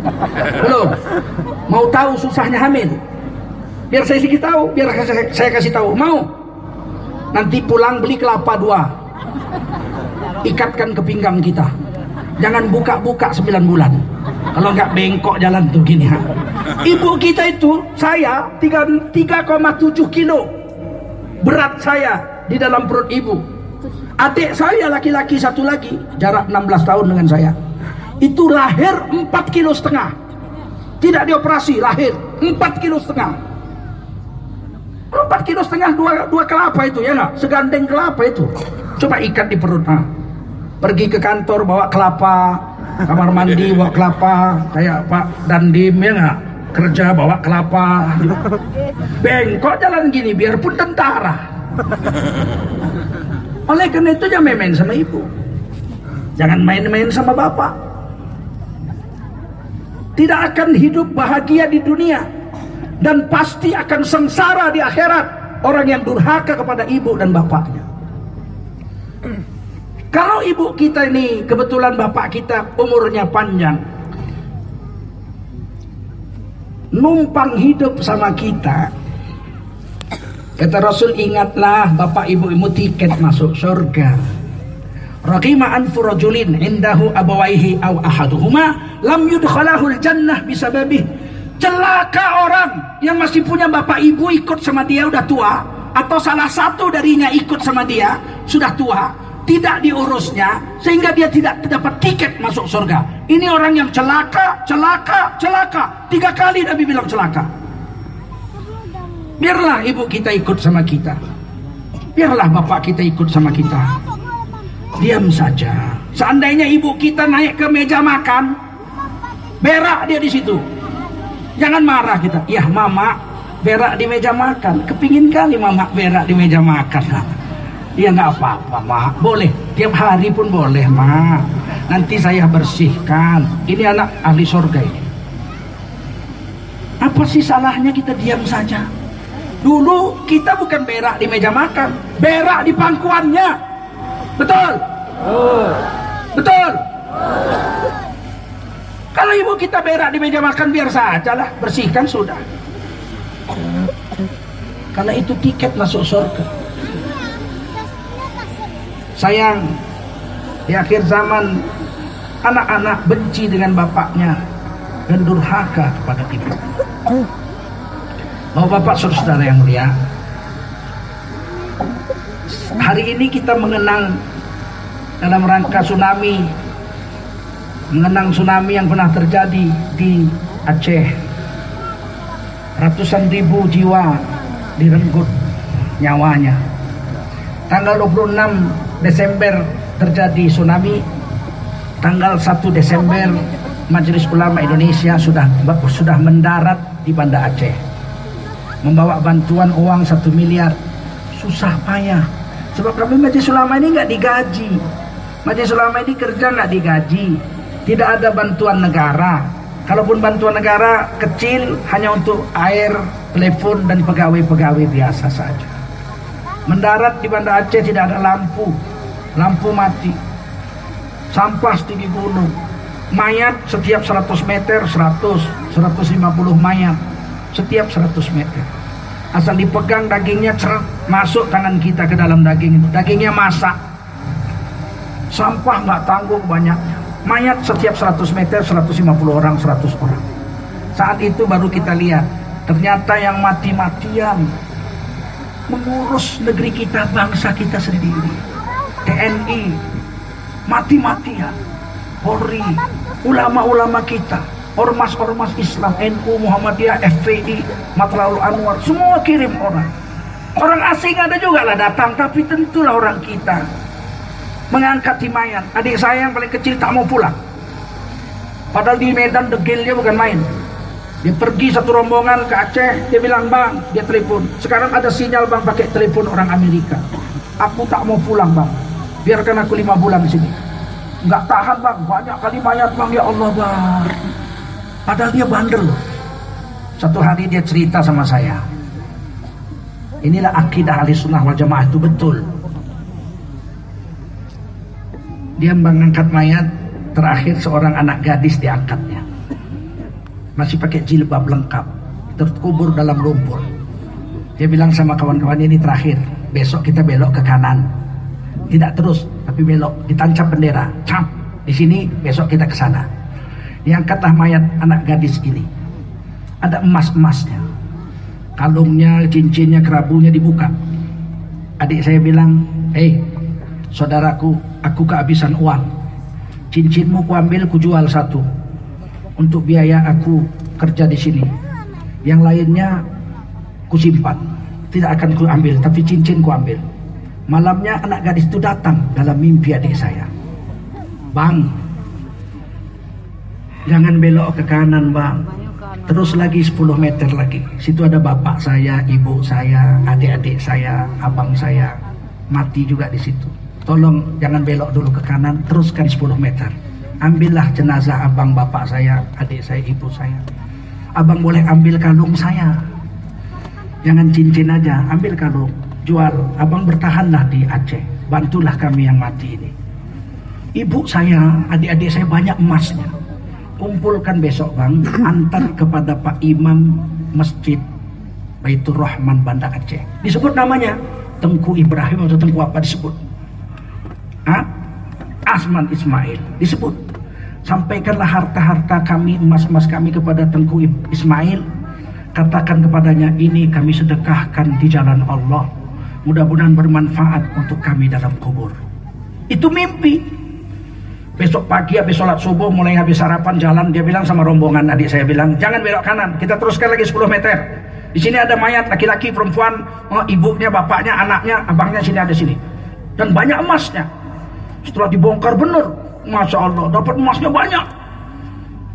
belum. Mau tahu susahnya hamil? Biar saya sedikit tahu, biar saya, saya kasih tahu. Mau? Nanti pulang beli kelapa dua. Ikatkan ke pinggang kita. Jangan buka-buka 9 bulan. Kalau nggak bengkok jalan tuh gini. Ha. Ibu kita itu, saya 3,7 kilo. Berat saya di dalam perut ibu Adik saya laki-laki satu lagi, jarak 16 tahun dengan saya. Itu lahir 4 kilo setengah. Tidak dioperasi, lahir 4 kilo setengah. 4 kilo setengah dua, dua kelapa itu ya nggak? Segandeng kelapa itu. Coba ikat di perut. Nah. Pergi ke kantor bawa kelapa, kamar mandi bawa kelapa, kayak Pak Dandim ya nggak? Kerja bawa kelapa. Bengkok jalan gini biarpun tentara. Oleh karena itu jangan main-main sama ibu. Jangan main-main sama bapak. Tidak akan hidup bahagia di dunia. Dan pasti akan sengsara di akhirat. Orang yang durhaka kepada ibu dan bapaknya. Kalau ibu kita ini kebetulan bapak kita umurnya panjang. Numpang hidup sama kita Kata Rasul ingatlah bapak ibu ibu tiket masuk surga. Raqima anfu indahu abawaihi aw ahaduhuma lam yudkhalahul jannah bisababih. Celaka orang yang masih punya bapak ibu ikut sama dia udah tua atau salah satu darinya ikut sama dia sudah tua tidak diurusnya sehingga dia tidak dapat tiket masuk surga. Ini orang yang celaka, celaka, celaka. Tiga kali Nabi bilang celaka. Biarlah ibu kita ikut sama kita. Biarlah bapak kita ikut sama kita. Diam saja. Seandainya ibu kita naik ke meja makan, berak dia di situ. Jangan marah kita. Ya mama, berak di meja makan. Kepingin kali mama berak di meja makan. Dia nggak apa-apa, mak. Boleh. Tiap hari pun boleh, mak. Nanti saya bersihkan. Ini anak ahli surga ini. Apa sih salahnya kita diam saja? Dulu kita bukan berak di meja makan, berak di pangkuannya. Betul? Oh. Betul? Kalau ibu kita berak di meja makan biar saja lah, bersihkan sudah. Karena itu tiket masuk surga. Sayang, di akhir zaman anak-anak benci dengan bapaknya dan durhaka kepada ibu. Bapak-bapak saudara yang mulia Hari ini kita mengenang Dalam rangka tsunami Mengenang tsunami yang pernah terjadi di Aceh. Ratusan ribu jiwa direnggut nyawanya. Tanggal 26 Desember terjadi tsunami. Tanggal 1 Desember Majelis Ulama Indonesia sudah sudah mendarat di Banda Aceh. Membawa bantuan uang satu miliar. Susah payah. Sebab kami majelis ulama ini nggak digaji. Majelis ulama ini kerja nggak digaji tidak ada bantuan negara. Kalaupun bantuan negara kecil hanya untuk air telepon dan pegawai-pegawai biasa saja. Mendarat di Banda Aceh tidak ada lampu. Lampu mati. Sampah setinggi gunung. Mayat setiap 100 meter 100 150 mayat. Setiap 100 meter. Asal dipegang dagingnya ceret masuk tangan kita ke dalam daging itu. Dagingnya masak. Sampah nggak tanggung banyaknya mayat setiap 100 meter 150 orang 100 orang saat itu baru kita lihat ternyata yang mati-matian mengurus negeri kita bangsa kita sendiri TNI mati-matian. Polri, ulama-ulama kita, ormas-ormas Islam, NU, Muhammadiyah, FPI, Matla'ul Anwar, semua kirim orang. Orang asing ada juga lah datang, tapi tentulah orang kita mengangkat mayat. Adik saya yang paling kecil tak mau pulang. Padahal di Medan degilnya bukan main. Dia pergi satu rombongan ke Aceh, dia bilang bang, dia telepon. Sekarang ada sinyal bang pakai telepon orang Amerika. Aku tak mau pulang bang, biarkan aku lima bulan di sini. Enggak tahan bang, banyak kali mayat bang ya Allah bang. Padahal dia bandel. Satu hari dia cerita sama saya. Inilah akidah ahli sunnah wal jamaah itu betul. Dia mengangkat mayat, terakhir seorang anak gadis diangkatnya. Masih pakai jilbab lengkap, terkubur dalam lumpur. Dia bilang sama kawan-kawan ini terakhir, besok kita belok ke kanan. Tidak terus, tapi belok, ditancap bendera. Cap, di sini besok kita ke sana. Diangkatlah mayat anak gadis ini. Ada emas-emasnya. Kalungnya, cincinnya, kerabunya dibuka. Adik saya bilang, hei saudaraku, aku kehabisan uang. Cincinmu ku ambil, ku jual satu. Untuk biaya aku kerja di sini. Yang lainnya ku simpan. Tidak akan ku ambil, tapi cincin ku ambil. Malamnya anak gadis itu datang dalam mimpi adik saya. Bang, Jangan belok ke kanan bang Terus lagi 10 meter lagi Situ ada bapak saya, ibu saya, adik-adik saya, abang saya Mati juga di situ Tolong jangan belok dulu ke kanan Teruskan 10 meter. Ambillah jenazah abang bapak saya, adik saya, ibu saya. Abang boleh ambil kalung saya. Jangan cincin aja, ambil kalung. Jual, abang bertahanlah di Aceh. Bantulah kami yang mati ini. Ibu saya, adik-adik saya banyak emasnya. Kumpulkan besok bang. Antar kepada Pak Imam Masjid Baitur Rahman Banda Aceh. Disebut namanya. Tengku Ibrahim atau Tengku apa disebut Hah? Asman Ismail disebut sampaikanlah harta-harta kami emas-emas kami kepada Tengku Ismail katakan kepadanya ini kami sedekahkan di jalan Allah mudah-mudahan bermanfaat untuk kami dalam kubur itu mimpi Besok pagi habis sholat subuh mulai habis sarapan jalan dia bilang sama rombongan adik saya bilang jangan belok kanan kita teruskan lagi 10 meter. Di sini ada mayat laki-laki perempuan oh, ibunya bapaknya anaknya abangnya sini ada sini dan banyak emasnya. Setelah dibongkar benar masya Allah dapat emasnya banyak.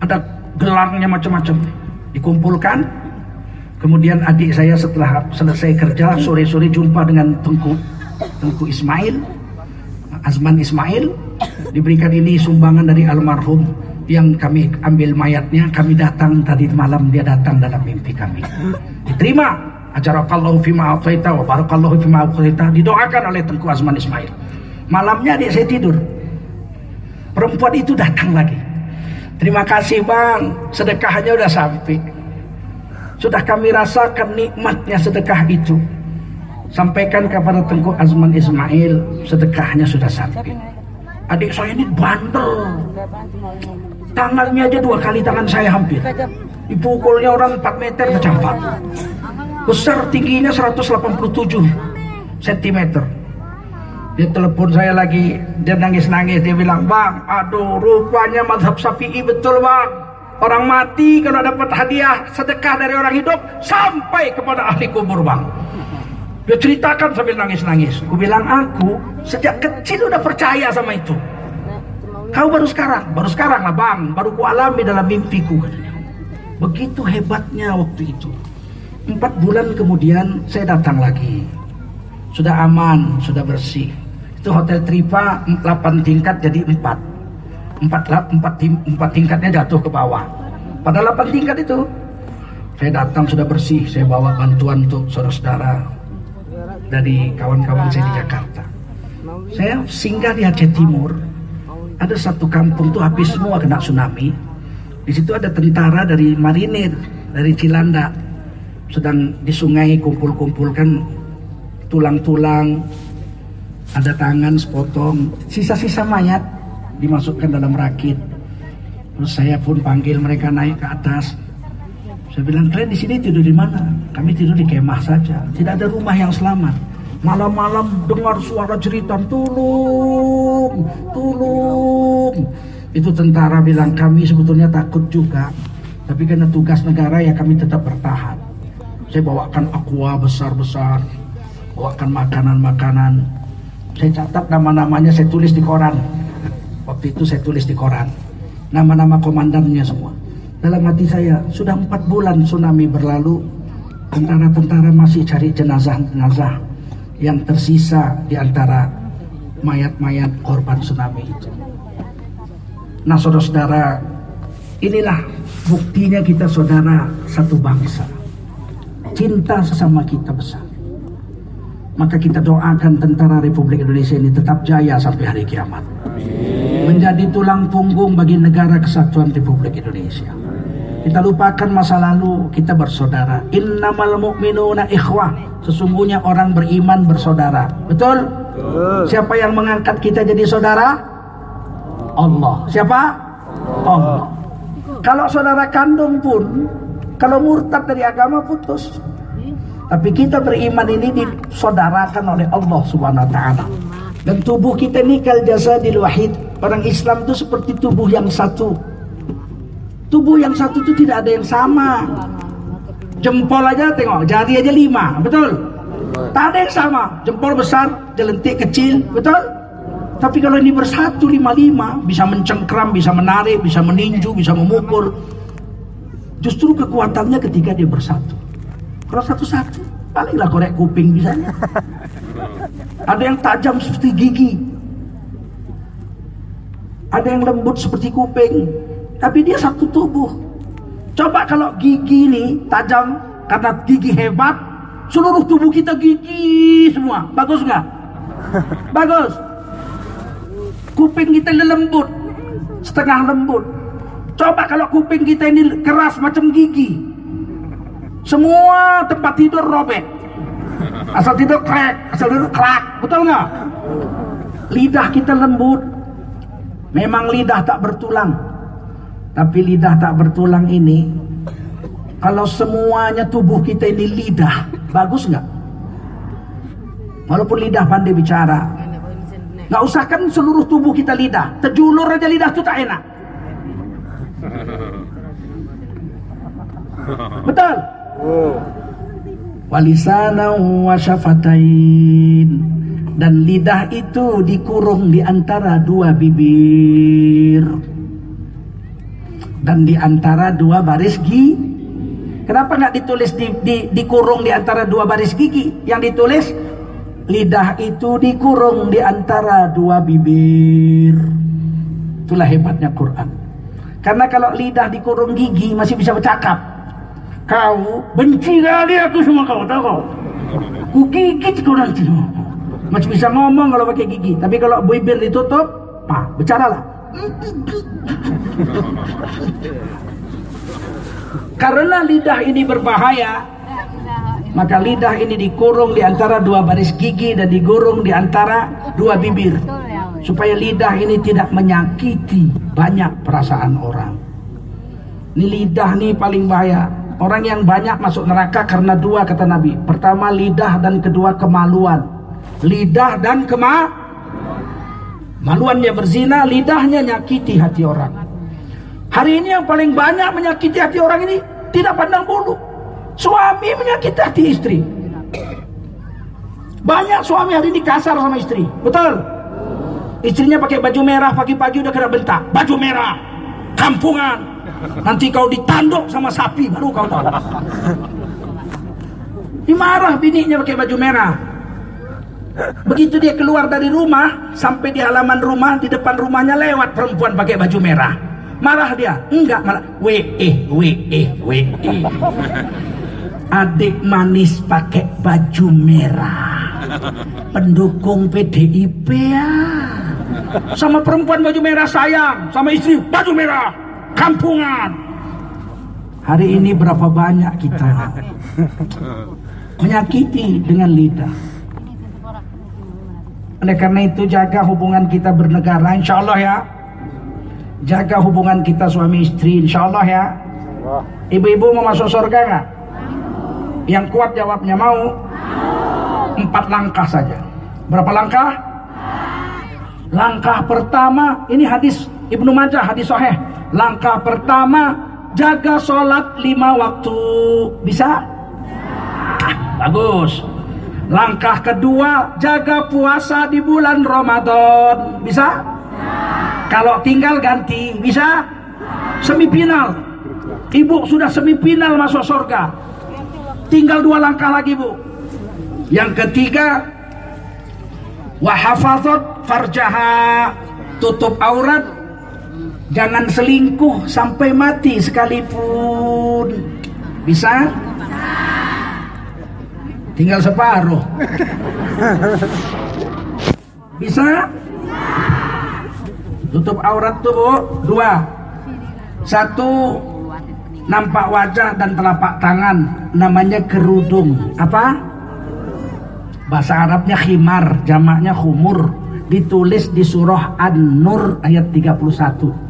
Ada gelangnya macam-macam. Dikumpulkan. Kemudian adik saya setelah selesai kerja sore-sore jumpa dengan Tengku Tengku Ismail Azman Ismail. Diberikan ini sumbangan dari almarhum yang kami ambil mayatnya. Kami datang tadi malam dia datang dalam mimpi kami. Diterima. Acara kalau fima ataita wa barakallahu fima ataita. Didoakan oleh Tengku Azman Ismail malamnya dia saya tidur perempuan itu datang lagi terima kasih bang sedekahnya udah sampai sudah kami rasakan nikmatnya sedekah itu Sampaikan kepada Tengku Azman Ismail sedekahnya sudah sampai. Adik saya ini bandel. Tangannya aja dua kali tangan saya hampir. Dipukulnya orang 4 meter kecampat. Besar tingginya 187 cm. Dia telepon saya lagi, dia nangis-nangis, dia bilang, Bang, aduh rupanya madhab syafi'i betul bang. Orang mati kalau dapat hadiah sedekah dari orang hidup sampai kepada ahli kubur bang. Dia ceritakan sambil nangis-nangis. Aku bilang aku sejak kecil udah percaya sama itu. Kau baru sekarang, baru sekarang lah bang, baru ku alami dalam mimpiku. Begitu hebatnya waktu itu. Empat bulan kemudian saya datang lagi. Sudah aman, sudah bersih. Itu hotel Tripa 8 tingkat jadi 4. 4, 4, 4 tingkatnya jatuh ke bawah. Pada 8 tingkat itu saya datang sudah bersih, saya bawa bantuan untuk saudara-saudara dari kawan-kawan saya di Jakarta. Saya singgah di Aceh Timur. Ada satu kampung tuh habis semua kena tsunami. Di situ ada tentara dari marinir dari Cilanda sedang di sungai kumpul-kumpulkan tulang-tulang, ada tangan sepotong, sisa-sisa mayat dimasukkan dalam rakit. Terus saya pun panggil mereka naik ke atas. Saya bilang, kalian di sini tidur di mana? Kami tidur di kemah saja. Tidak ada rumah yang selamat. Malam-malam dengar suara jeritan, tolong, tolong. Itu tentara bilang kami sebetulnya takut juga. Tapi karena tugas negara ya kami tetap bertahan. Saya bawakan aqua besar-besar, bawakan makanan-makanan. Saya catat nama-namanya, saya tulis di koran. Waktu itu saya tulis di koran. Nama-nama komandannya semua. Dalam hati saya, sudah empat bulan tsunami berlalu, tentara-tentara masih cari jenazah-jenazah yang tersisa di antara mayat-mayat korban tsunami itu. Nah saudara-saudara, inilah buktinya kita saudara satu bangsa. Cinta sesama kita besar. Maka kita doakan tentara Republik Indonesia ini tetap jaya sampai hari kiamat. Menjadi tulang punggung bagi negara kesatuan Republik Indonesia. Kita lupakan masa lalu, kita bersaudara. Innamal mu'minuna ikhwah. Sesungguhnya orang beriman bersaudara. Betul? Siapa yang mengangkat kita jadi saudara? Allah. Siapa? Allah. Kalau saudara kandung pun, kalau murtad dari agama putus. Tapi kita beriman ini disaudarakan oleh Allah Subhanahu wa taala. Dan tubuh kita ini kal jasadil wahid. Orang Islam itu seperti tubuh yang satu. Tubuh yang satu itu tidak ada yang sama. Jempol aja tengok, jari aja lima, betul? Tak ada yang sama. Jempol besar, jelentik kecil, betul? Tapi kalau ini bersatu lima-lima, bisa mencengkram, bisa menarik, bisa meninju, bisa memukul. Justru kekuatannya ketika dia bersatu. Kalau satu-satu, palinglah korek kuping bisanya. Ada yang tajam seperti gigi. Ada yang lembut seperti kuping. Tapi dia satu tubuh. Coba kalau gigi ini tajam karena gigi hebat, seluruh tubuh kita gigi semua. Bagus nggak? Bagus. Kuping kita lembut, setengah lembut. Coba kalau kuping kita ini keras macam gigi, semua tempat tidur robek. Asal tidur krek, asal tidur krak, betul nggak? Lidah kita lembut, memang lidah tak bertulang. Tapi lidah tak bertulang ini, kalau semuanya tubuh kita ini lidah, bagus nggak? Walaupun lidah pandai bicara, nggak usah kan seluruh tubuh kita lidah, terjulur aja lidah itu tak enak. Betul? Walisana wa syafatain dan lidah itu dikurung di antara dua bibir dan di antara dua baris gigi. Kenapa nggak ditulis di, di, dikurung di antara dua baris gigi? Yang ditulis lidah itu dikurung di antara dua bibir. Itulah hebatnya Quran. Karena kalau lidah dikurung gigi masih bisa bercakap. Kau benci kali aku sama kau, tahu kau? Ku gigit kau nanti. Masih bisa ngomong kalau pakai gigi. Tapi kalau bibir ditutup, pak, bicaralah. Karena lidah ini berbahaya, maka lidah ini dikurung di antara dua baris gigi dan digurung di antara dua bibir. Supaya lidah ini tidak menyakiti banyak perasaan orang. Ini lidah nih paling bahaya. Orang yang banyak masuk neraka karena dua kata Nabi. Pertama lidah dan kedua kemaluan. Lidah dan kema Maluannya berzina, lidahnya nyakiti hati orang. Hari ini yang paling banyak menyakiti hati orang ini tidak pandang bulu. Suami menyakiti hati istri. Banyak suami hari ini kasar sama istri. Betul? Istrinya pakai baju merah pagi-pagi udah kena bentak. Baju merah. Kampungan. Nanti kau ditanduk sama sapi baru kau tahu. Dimarah bininya pakai baju merah. Begitu dia keluar dari rumah, sampai di halaman rumah, di depan rumahnya lewat perempuan pakai baju merah. Marah dia? Enggak, malah we eh we eh eh. Adik manis pakai baju merah. Pendukung PDIP ya. Sama perempuan baju merah sayang, sama istri baju merah. Kampungan. Hari ini berapa banyak kita menyakiti dengan lidah. Oleh karena itu jaga hubungan kita bernegara insya Allah ya. Jaga hubungan kita suami istri insya Allah ya. Ibu-ibu mau masuk surga nggak? Yang kuat jawabnya mau. empat langkah saja. Berapa langkah? Langkah pertama, ini hadis Ibnu Majah, hadis Sahih. Langkah pertama, jaga sholat lima waktu. Bisa? Bagus. Langkah kedua, jaga puasa di bulan Ramadan. Bisa? Kalau tinggal ganti, bisa? Semifinal. Ibu sudah semifinal masuk surga. Tinggal dua langkah lagi, Bu. Yang ketiga, wahafazat farjaha tutup aurat jangan selingkuh sampai mati sekalipun. Bisa? Tinggal separuh. Bisa? Tutup aurat tuh bu. Dua. Satu nampak wajah dan telapak tangan. Namanya kerudung. Apa? Bahasa Arabnya khimar jamaknya khumur. Ditulis di surah An-Nur ayat 31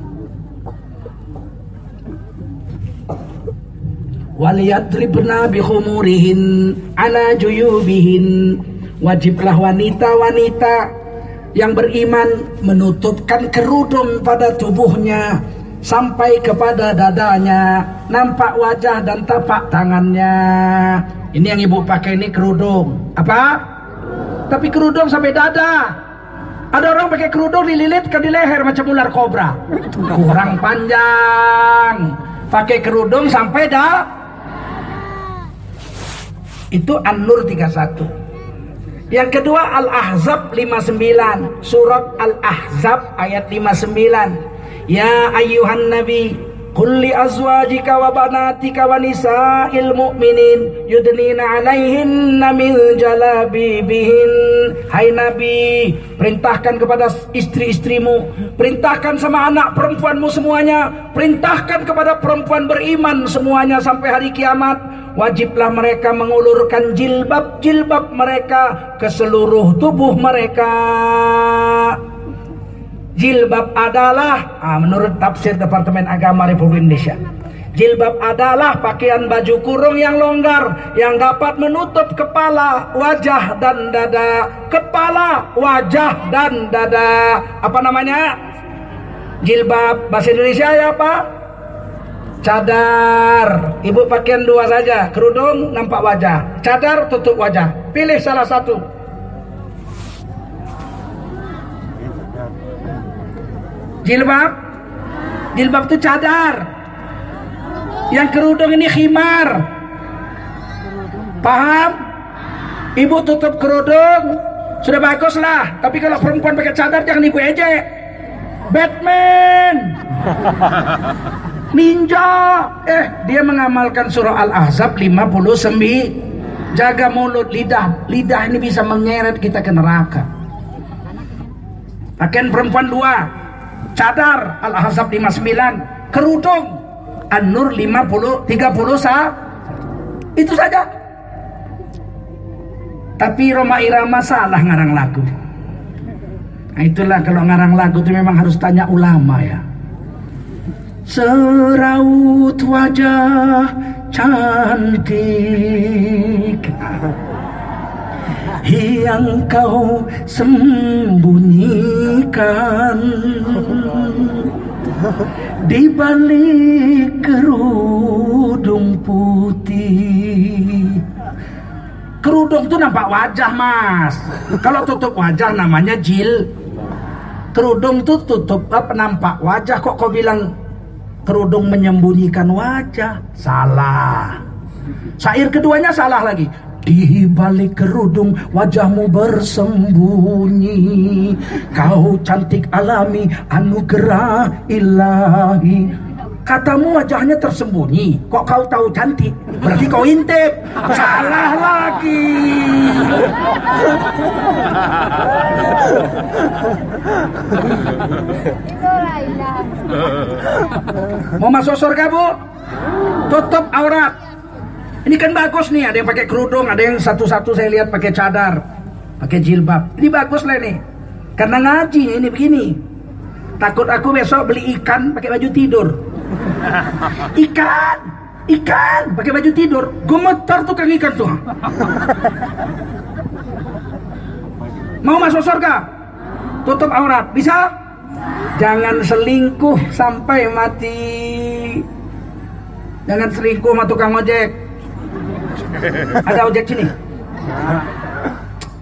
waliyadribna bihumurihin ala juyubihin. Wajiblah wanita-wanita yang beriman menutupkan kerudung pada tubuhnya sampai kepada dadanya. Nampak wajah dan tapak tangannya. Ini yang ibu pakai ini kerudung. Apa? Tapi kerudung sampai dada. Ada orang pakai kerudung dililitkan di leher macam ular kobra. Kurang panjang. Pakai kerudung sampai dah itu An-Nur 31. Yang kedua Al-Ahzab 59. Surat Al-Ahzab ayat 59. Ya ayuhan nabi Kulli azwajika wa banatika wa nisa'il mu'minin yudnina alaihinna min jalabibihin. Hai Nabi perintahkan kepada istri-istrimu perintahkan sama anak perempuanmu semuanya perintahkan kepada perempuan beriman semuanya sampai hari kiamat. Wajiblah mereka mengulurkan jilbab-jilbab mereka ke seluruh tubuh mereka Jilbab adalah ah, menurut tafsir Departemen Agama Republik Indonesia. Jilbab adalah pakaian baju kurung yang longgar yang dapat menutup kepala, wajah dan dada. Kepala, wajah dan dada. Apa namanya? Jilbab bahasa Indonesia ya apa? Cadar. Ibu pakaian dua saja, kerudung nampak wajah, cadar tutup wajah. Pilih salah satu. Jilbab? Jilbab itu cadar. Yang kerudung ini khimar. Paham? Ibu tutup kerudung. Sudah bagus lah Tapi kalau perempuan pakai cadar jangan ibu ejek. Batman. Ninja. Eh dia mengamalkan surah Al-Ahzab 59 Jaga mulut lidah. Lidah ini bisa menyeret kita ke neraka. Pakaian perempuan dua cadar Al-Ahzab 59 kerudung An-Nur 50 30 sah itu saja. Tapi Roma Irama salah ngarang lagu. Nah, itulah kalau ngarang lagu itu memang harus tanya ulama ya. Seraut wajah cantik yang kau sembunyikan di balik kerudung putih. Kerudung tuh nampak wajah mas. Kalau tutup wajah namanya jil. Kerudung tuh tutup apa nampak wajah kok kau bilang kerudung menyembunyikan wajah? Salah. Sair keduanya salah lagi. Di balik kerudung wajahmu bersembunyi. Kau cantik alami anugerah ilahi. Katamu wajahnya tersembunyi. Kok kau tahu cantik? Berarti kau intip. Salah lagi. Mau masuk surga bu? Tutup aurat ini kan bagus nih, ada yang pakai kerudung, ada yang satu-satu saya lihat pakai cadar, pakai jilbab. Ini bagus lah nih. Karena ngaji ini begini. Takut aku besok beli ikan pakai baju tidur. Ikan, ikan pakai baju tidur. Gemetar tuh kan ikan tuh. Mau masuk surga? Tutup aurat. Bisa? Jangan selingkuh sampai mati. Jangan selingkuh sama tukang ojek. Ada ojek sini?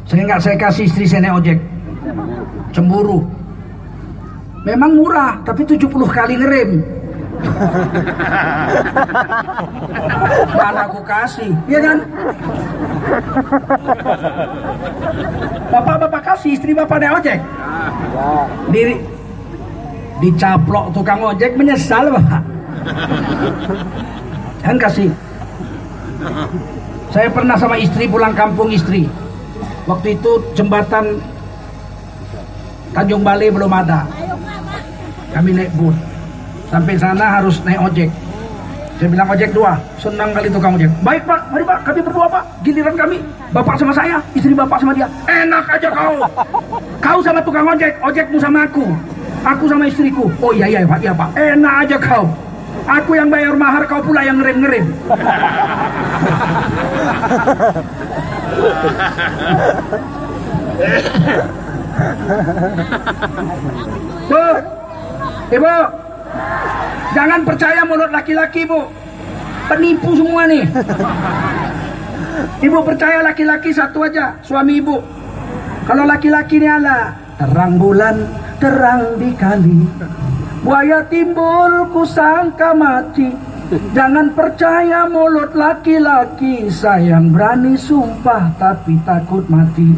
Saya nggak saya kasih istri saya naik ojek. Cemburu. Memang murah, tapi 70 kali ngerem. Mana aku kasih, ya kan? Bapak-bapak kasih istri bapak naik ojek. Diri dicaplok tukang ojek menyesal bapak. Kan kasih. Saya pernah sama istri pulang kampung istri. Waktu itu jembatan Tanjung Balai belum ada. Kami naik bus. Sampai sana harus naik ojek. Saya bilang ojek dua, senang kali tukang ojek. Baik pak, mari pak, kami berdua pak. Giliran kami, bapak sama saya, istri bapak sama dia. Enak aja kau. Kau sama tukang ojek, ojekmu sama aku. Aku sama istriku. Oh iya iya pak, iya pak. Enak aja kau. Aku yang bayar mahar, kau pula yang ngerem-ngerem. Bu, ibu, jangan percaya mulut laki-laki bu, penipu semua nih. Ibu percaya laki-laki satu aja, suami ibu. Kalau laki-laki ini ala terang bulan, terang di kali. Buaya timbul kusangka mati. Jangan percaya mulut laki-laki Sayang berani sumpah tapi takut mati.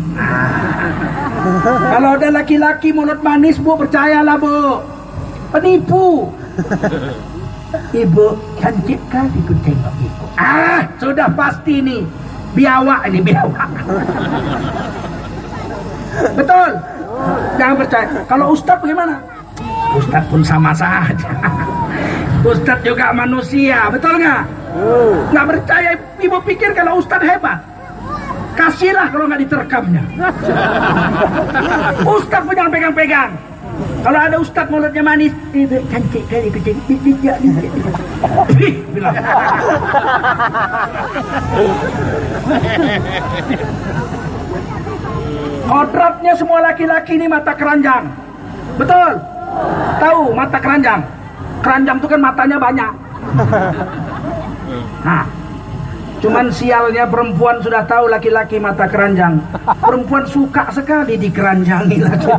Kalau ada laki-laki mulut manis bu percayalah bu. Penipu. Ibu cantik kali ku tengok ibu. Ah sudah pasti nih. Biawak ini biawak. Betul? Jangan percaya. Kalau ustaz bagaimana Ustadz pun sama saja. Ustadz juga manusia, betul nggak? Nggak percaya, ibu pikir kalau Ustadz hebat? Kasihlah kalau nggak diterekamnya. Ustadz pun jangan pegang-pegang. Kalau ada Ustadz mulutnya manis, itu cantik kali kucing. Bijak. bilang. Kodratnya semua laki-laki ini mata keranjang. Betul? Tahu mata keranjang? Keranjang itu kan matanya banyak. Nah, cuman sialnya perempuan sudah tahu laki-laki mata keranjang. Perempuan suka sekali dikeranjangi laki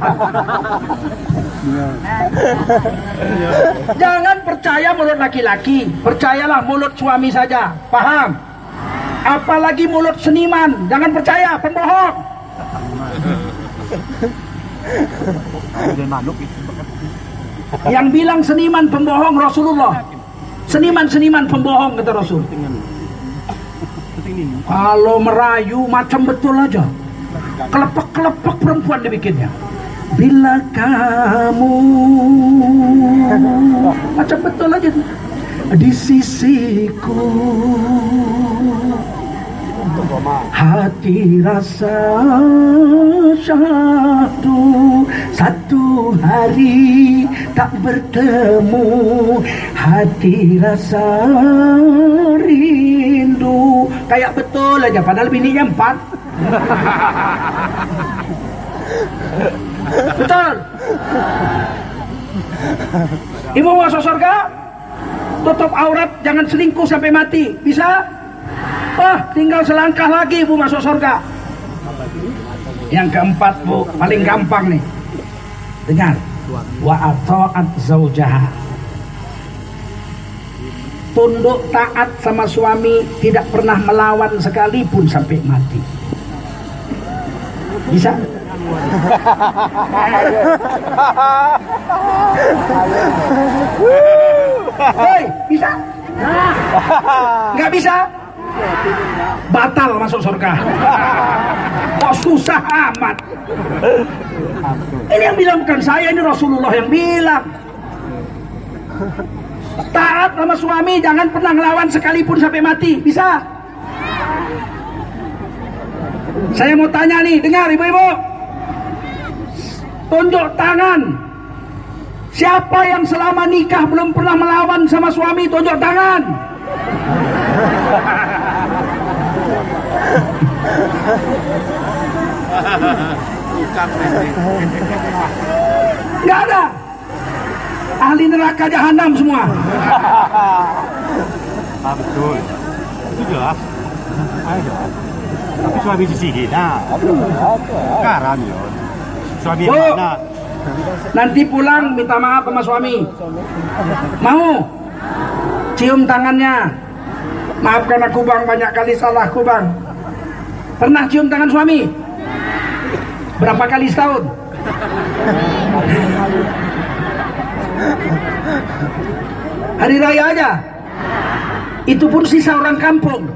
Jangan percaya mulut laki-laki, percayalah mulut suami saja. Paham? Apalagi mulut seniman, jangan percaya, pembohong. Yang bilang seniman pembohong Rasulullah. Seniman-seniman pembohong kata Rasul. Kalau merayu macam betul aja. Kelepek-kelepek perempuan dibikinnya. Bila kamu macam betul aja di sisiku hati rasa satu satu hari tak bertemu. Hati rasa rindu kayak betul aja padahal bininya empat. Betul. Ibu masuk surga? Tutup aurat jangan selingkuh sampai mati. Bisa Oh, tinggal selangkah lagi Bu masuk surga. Yang keempat Bu, paling gampang nih. Dengar. Wa ata'at zaujaha. Tunduk taat sama suami, tidak pernah melawan sekalipun sampai mati. Bisa? Hei, bisa? Nggak bisa? Batal masuk surga. Kok susah amat? Ini yang bilang bukan saya, ini Rasulullah yang bilang. Taat sama suami, jangan pernah ngelawan sekalipun sampai mati. Bisa? Saya mau tanya nih, dengar ibu-ibu. Tunjuk tangan. Siapa yang selama nikah belum pernah melawan sama suami, tunjuk tangan. Nggak ada. Ahli neraka jahanam semua. ah betul itu jelas ada tapi suami sisihin nah sekarang ya suami Bu. mana Nanti pulang minta maaf sama suami. Mau? Cium tangannya. Maafkan aku bang, banyak kali salahku bang. Pernah cium tangan suami? Berapa kali setahun? Hari raya aja. Itu pun sisa orang kampung.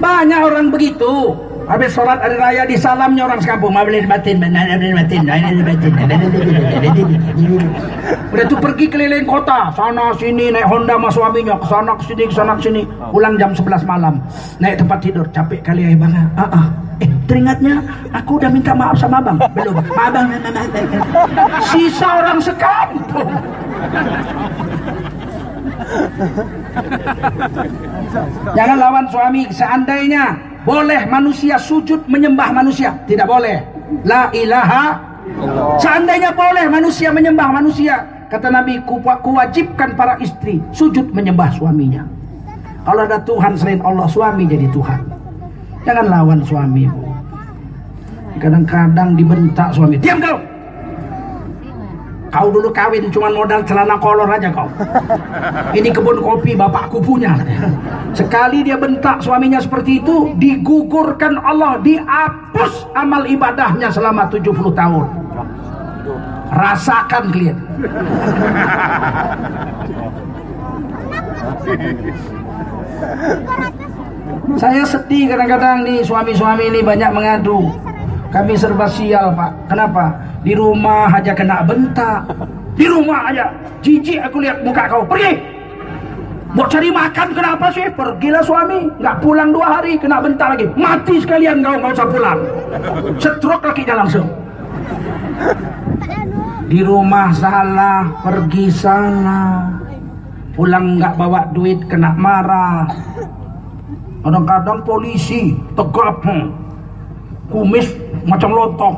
Banyak orang begitu. Habis sholat hari raya di salamnya orang sekampung. Mau beli batin, beli batin, beli batin. Udah tuh pergi keliling kota, sana sini naik Honda sama suaminya, ke sana ke sini, ke sana ke sini. Pulang jam 11 malam, naik tempat tidur, capek kali ya bang. Ah, ah. Eh, teringatnya aku udah minta maaf sama abang. Belum. Abang, sisa orang sekampung. Jangan lawan suami. Seandainya boleh manusia sujud menyembah manusia, tidak boleh. La ilaha. Seandainya boleh manusia menyembah manusia, kata Nabi, ku, kuwajibkan para istri sujud menyembah suaminya. Kalau ada Tuhan selain Allah, suami jadi Tuhan. Jangan lawan suamimu. Kadang-kadang dibentak suami. Diam kau. Kau dulu kawin cuma modal celana kolor aja kau. Ini kebun kopi bapakku punya. Sekali dia bentak suaminya seperti itu, digugurkan Allah, dihapus amal ibadahnya selama 70 tahun. Rasakan kalian. Saya sedih kadang-kadang nih suami-suami ini banyak mengadu. Kami serba sial pak. Kenapa? Di rumah aja kena bentak. Di rumah aja. Jijik aku lihat muka kau. Pergi. Mau cari makan kenapa sih? Pergilah suami. Nggak pulang dua hari kena bentak lagi. Mati sekalian kau nggak usah pulang. Stroke kakinya langsung. Di rumah salah, pergi salah. Pulang nggak bawa duit kena marah. Kadang-kadang polisi tegap. hmm. Kumis macam lontong.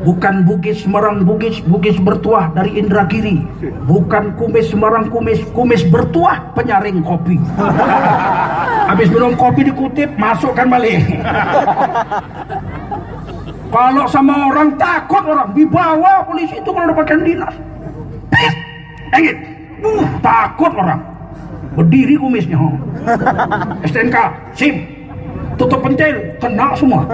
Bukan bugis sembarang bugis, bugis bertuah dari Indragiri. Bukan kumis sembarang kumis, kumis bertuah penyaring kopi. Habis minum kopi dikutip, masukkan balik. Kalau sama orang takut orang dibawa polisi itu kalau ada pakaian dinas. Pit, engit, uh, takut orang. Berdiri kumisnya. STNK, SIM, tutup pentil, kena semua.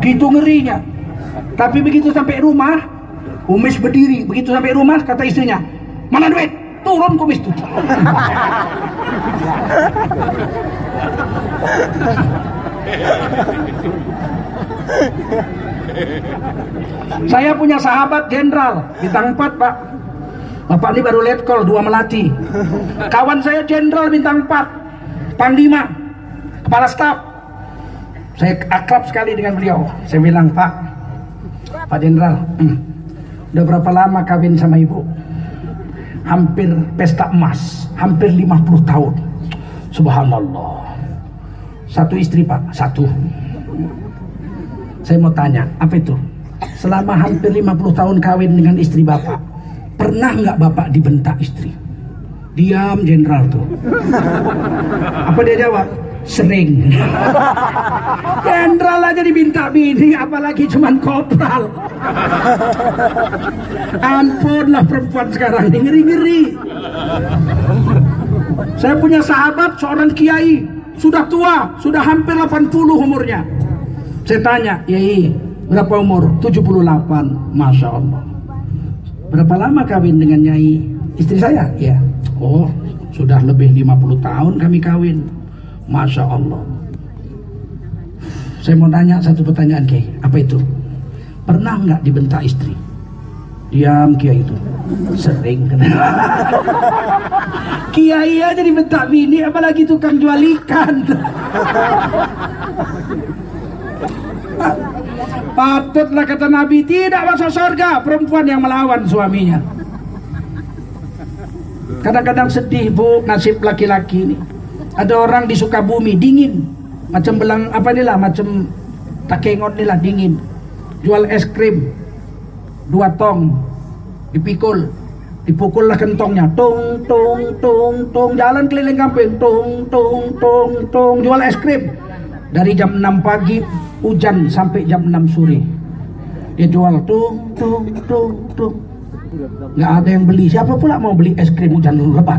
Begitu ngerinya. Tapi begitu sampai rumah, kumis berdiri. Begitu sampai rumah, kata istrinya, mana duit? Turun kumis itu. Saya punya sahabat jenderal bintang 4 pak. Bapak ini baru letkol dua melati. Kawan saya jenderal bintang 4, panglima, kepala staf. Saya akrab sekali dengan beliau. Saya bilang Pak, Pak Jenderal, hmm, udah berapa lama kawin sama ibu? Hampir pesta emas, hampir 50 tahun. Subhanallah. Satu istri Pak, satu. Saya mau tanya, apa itu? Selama hampir 50 tahun kawin dengan istri Bapak, pernah nggak Bapak dibentak istri? Diam jenderal tuh. Apa dia jawab? Sering. Jenderal aja diminta bini, apalagi cuman kopral. Ampunlah perempuan sekarang ini ngeri-ngeri. Saya punya sahabat seorang kiai, sudah tua, sudah hampir 80 umurnya. Saya tanya, Yai, berapa umur? 78, Masya Allah. Berapa lama kawin dengan Nyai? Istri saya? Ya. Oh, sudah lebih 50 tahun kami kawin. Masya Allah. Saya mau tanya satu pertanyaan Kiai. Apa itu? Pernah nggak dibentak istri? Diam Kiai itu. Sering. Kiai aja dibentak bini, apalagi tukang jual ikan. Patutlah kata Nabi tidak masuk surga perempuan yang melawan suaminya. Kadang-kadang sedih bu nasib laki-laki ini. Ada orang di Sukabumi dingin, macam belang apa nih lah, macam takengot nih lah dingin. Jual es krim dua tong dipikul dipukul lah kentongnya tung tung tung tung jalan keliling kampung tung tung tung tung jual es krim dari jam 6 pagi hujan sampai jam 6 sore. Dia jual tung tung tung tung. Nggak ada yang beli. Siapa pula mau beli es krim hujan lebat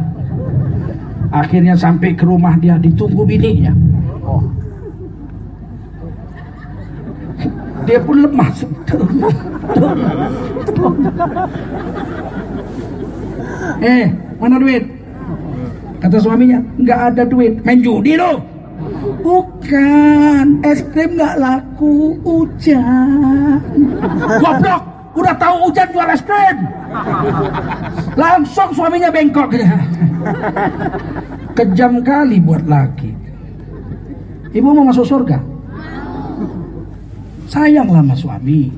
akhirnya sampai ke rumah dia ditunggu bininya. Dia pun lemas. Eh mana duit? Kata suaminya nggak ada duit. Main judi lo bukan es krim nggak laku hujan. Goblok udah tahu hujan jual es krim? Langsung suaminya bengkok. Kejam kali buat laki. Ibu mau masuk surga? Sayanglah sama suami.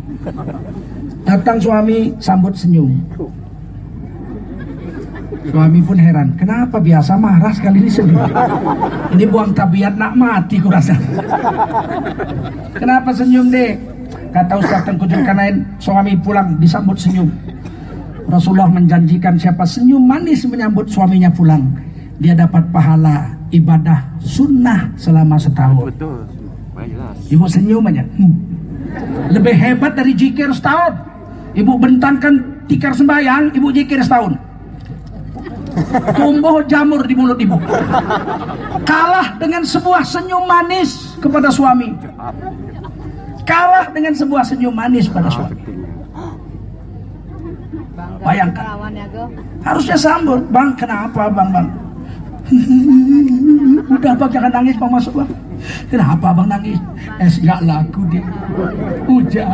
Datang suami sambut senyum Suami pun heran, kenapa biasa marah sekali ini senyum? Ini buang tabiat nak mati kurasa. Kenapa senyum deh? Kata Ustaz Tengku Zulkarnain, suami pulang disambut senyum. Rasulullah menjanjikan siapa senyum manis menyambut suaminya pulang, dia dapat pahala ibadah sunnah selama setahun. Betul. Ibu senyum aja. Hmm. Lebih hebat dari jikir setahun. Ibu bentangkan tikar sembahyang, ibu jikir setahun. Tumbuh jamur di mulut ibu. Kalah dengan sebuah senyum manis kepada suami. Kalah dengan sebuah senyum manis pada suami. Bayangkan. Harusnya sambut. Bang, kenapa bang, bang? Udah bang, jangan nangis bang masuk bang. Kenapa bang nangis? Es nggak laku dia. Hujan.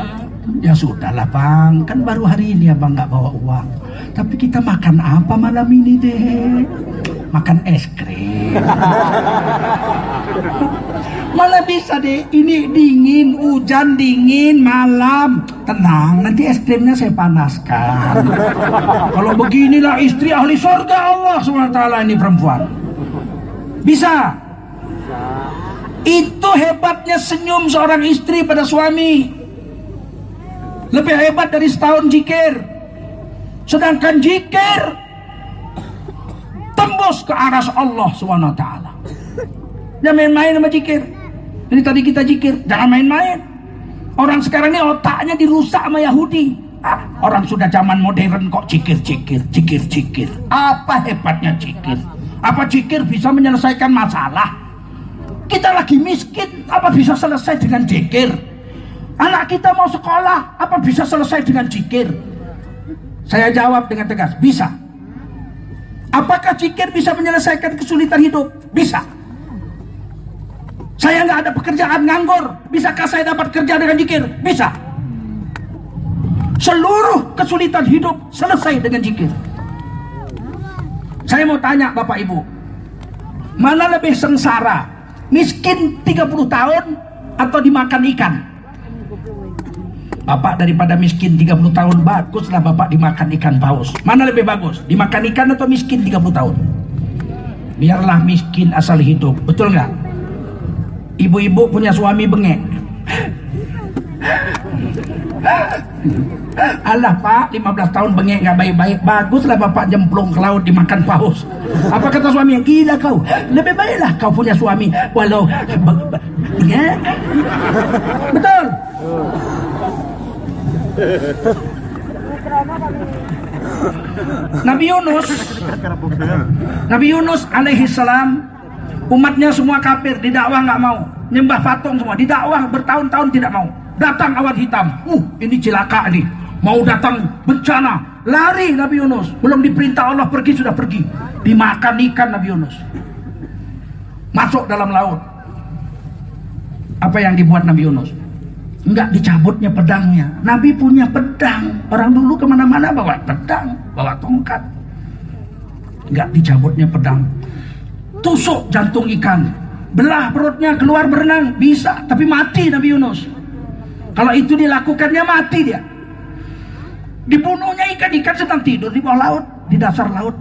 Ya sudahlah bang, kan baru hari ini abang nggak bawa uang. Tapi kita makan apa malam ini deh? Makan es krim. Mana bisa deh, ini dingin, hujan dingin, malam. Tenang, nanti es krimnya saya panaskan. Kalau beginilah istri ahli surga Allah SWT ini perempuan. Bisa. Itu hebatnya senyum seorang istri pada suami. Lebih hebat dari setahun jikir. Sedangkan jikir tembus ke aras Allah SWT. Jangan main-main sama jikir. Jadi tadi kita jikir, jangan main-main. Orang sekarang ini otaknya dirusak sama Yahudi. Ah, orang sudah zaman modern kok jikir-jikir, jikir-jikir. Apa hebatnya jikir? Apa jikir bisa menyelesaikan masalah? Kita lagi miskin, apa bisa selesai dengan jikir? Anak kita mau sekolah, apa bisa selesai dengan jikir? Saya jawab dengan tegas, bisa. Apakah jikir bisa menyelesaikan kesulitan hidup? Bisa. Saya nggak ada pekerjaan nganggur, bisakah saya dapat kerja dengan jikir? Bisa. Seluruh kesulitan hidup selesai dengan jikir. Saya mau tanya Bapak Ibu, mana lebih sengsara? Miskin 30 tahun atau dimakan ikan? Bapak daripada miskin 30 tahun Baguslah bapak dimakan ikan paus Mana lebih bagus? Dimakan ikan atau miskin 30 tahun? Biarlah miskin asal hidup Betul nggak? Ibu-ibu punya suami bengek Allah pak 15 tahun bengek nggak baik-baik Baguslah bapak jemplung ke laut dimakan paus Apa kata suami yang gila kau Lebih baiklah kau punya suami Walau bengek Betul Nabi Yunus. Nabi Yunus alaihi salam umatnya semua kafir didakwah nggak mau. Nyembah patung semua didakwah bertahun-tahun tidak mau. Datang awan hitam. Uh ini celaka nih. Mau datang bencana. Lari Nabi Yunus. Belum diperintah Allah pergi sudah pergi. Dimakan ikan Nabi Yunus. Masuk dalam laut. Apa yang dibuat Nabi Yunus Enggak dicabutnya pedangnya. Nabi punya pedang. Orang dulu ke mana-mana bawa pedang, bawa tongkat. Enggak dicabutnya pedang. Tusuk jantung ikan. Belah perutnya keluar berenang. Bisa, tapi mati Nabi Yunus. Kalau itu dilakukannya mati dia. Dibunuhnya ikan-ikan sedang tidur di bawah laut, di dasar laut.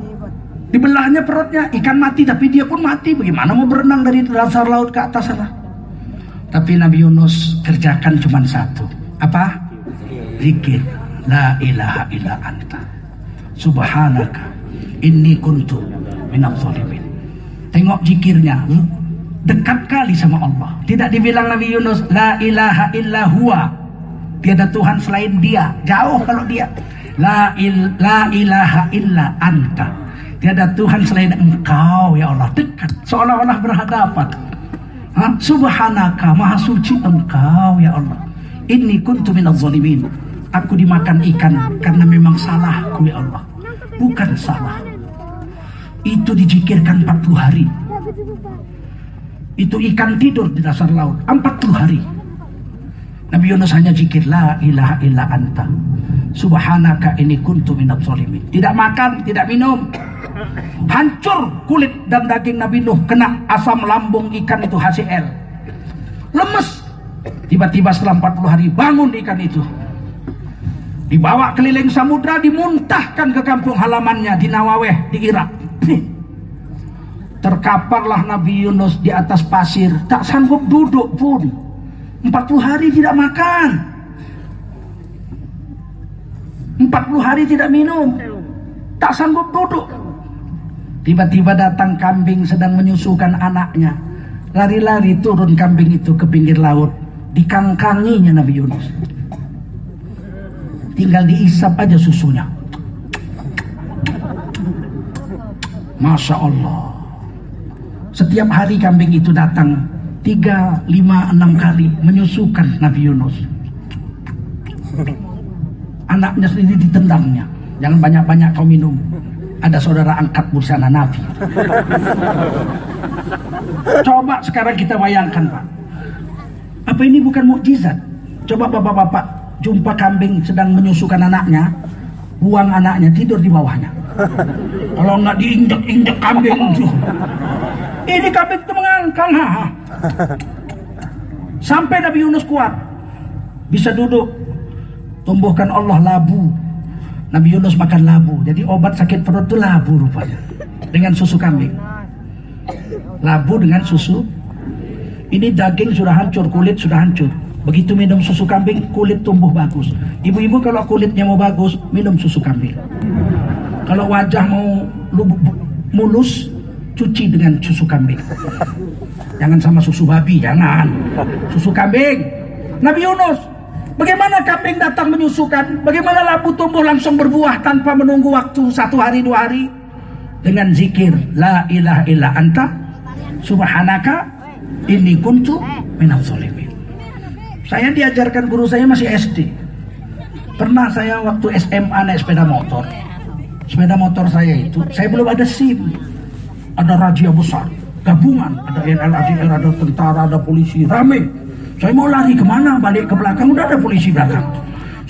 Dibelahnya perutnya, ikan mati tapi dia pun mati. Bagaimana mau berenang dari dasar laut ke atas sana? Tapi Nabi Yunus kerjakan cuma satu. Apa? Zikir. La ilaha illa anta. Subhanaka. Inni kuntu minal zalimin. Tengok zikirnya. Dekat kali sama Allah. Tidak dibilang Nabi Yunus. La ilaha illa huwa. Tiada Tuhan selain dia. Jauh kalau dia. La, il, la ilaha illa anta Tiada Tuhan selain engkau ya Allah. Dekat. Seolah-olah berhadapan. Ha? Subhanaka. Maha suci engkau ya Allah. Ini kuntu minal zalimin. Aku dimakan ikan karena memang salahku ya Allah. Bukan salah. Itu dijikirkan 40 hari. Itu ikan tidur di dasar laut. 40 hari. Nabi Yunus hanya zikir la ilaha illa anta. Subhanaka ini kuntu minal zalimin. Tidak makan, tidak minum. Hancur kulit dan daging Nabi Nuh kena asam lambung ikan itu HCl. Lemes. Tiba-tiba setelah 40 hari bangun ikan itu. Dibawa keliling samudra dimuntahkan ke kampung halamannya di Nawaweh di Irak. Terkaparlah Nabi Yunus di atas pasir, tak sanggup duduk pun. 40 hari tidak makan. 40 hari tidak minum. Tak sanggup duduk. Tiba-tiba datang kambing sedang menyusukan anaknya. Lari-lari turun kambing itu ke pinggir laut. Dikangkanginya Nabi Yunus. Tinggal diisap aja susunya. Masya Allah. Setiap hari kambing itu datang. Tiga, lima, enam kali menyusukan Nabi Yunus. Anaknya sendiri ditendangnya. Jangan banyak-banyak kau minum ada saudara angkat busana Nabi. Coba sekarang kita bayangkan Pak. Apa ini bukan mukjizat? Coba bapak-bapak jumpa kambing sedang menyusukan anaknya, buang anaknya tidur di bawahnya. Kalau nggak diinjek-injek kambing. Ini kambing itu mengangkang. Sampai Nabi Yunus kuat. Bisa duduk. Tumbuhkan Allah labu Nabi Yunus makan labu. Jadi obat sakit perut itu labu rupanya. Dengan susu kambing. Labu dengan susu. Ini daging sudah hancur, kulit sudah hancur. Begitu minum susu kambing, kulit tumbuh bagus. Ibu-ibu kalau kulitnya mau bagus, minum susu kambing. Kalau wajah mau mulus, cuci dengan susu kambing. Jangan sama susu babi, jangan. Susu kambing. Nabi Yunus Bagaimana kambing datang menyusukan? Bagaimana labu tumbuh langsung berbuah tanpa menunggu waktu satu hari dua hari? Dengan zikir La ilaha illa anta Subhanaka Ini kuntu minal zalimin. Saya diajarkan guru saya masih SD Pernah saya waktu SMA naik sepeda motor. Sepeda motor saya itu Saya belum ada SIM. Ada raja besar Gabungan. Ada NLADR, ada tentara, ada polisi Rame saya mau lari ke mana? Balik ke belakang, udah ada polisi belakang.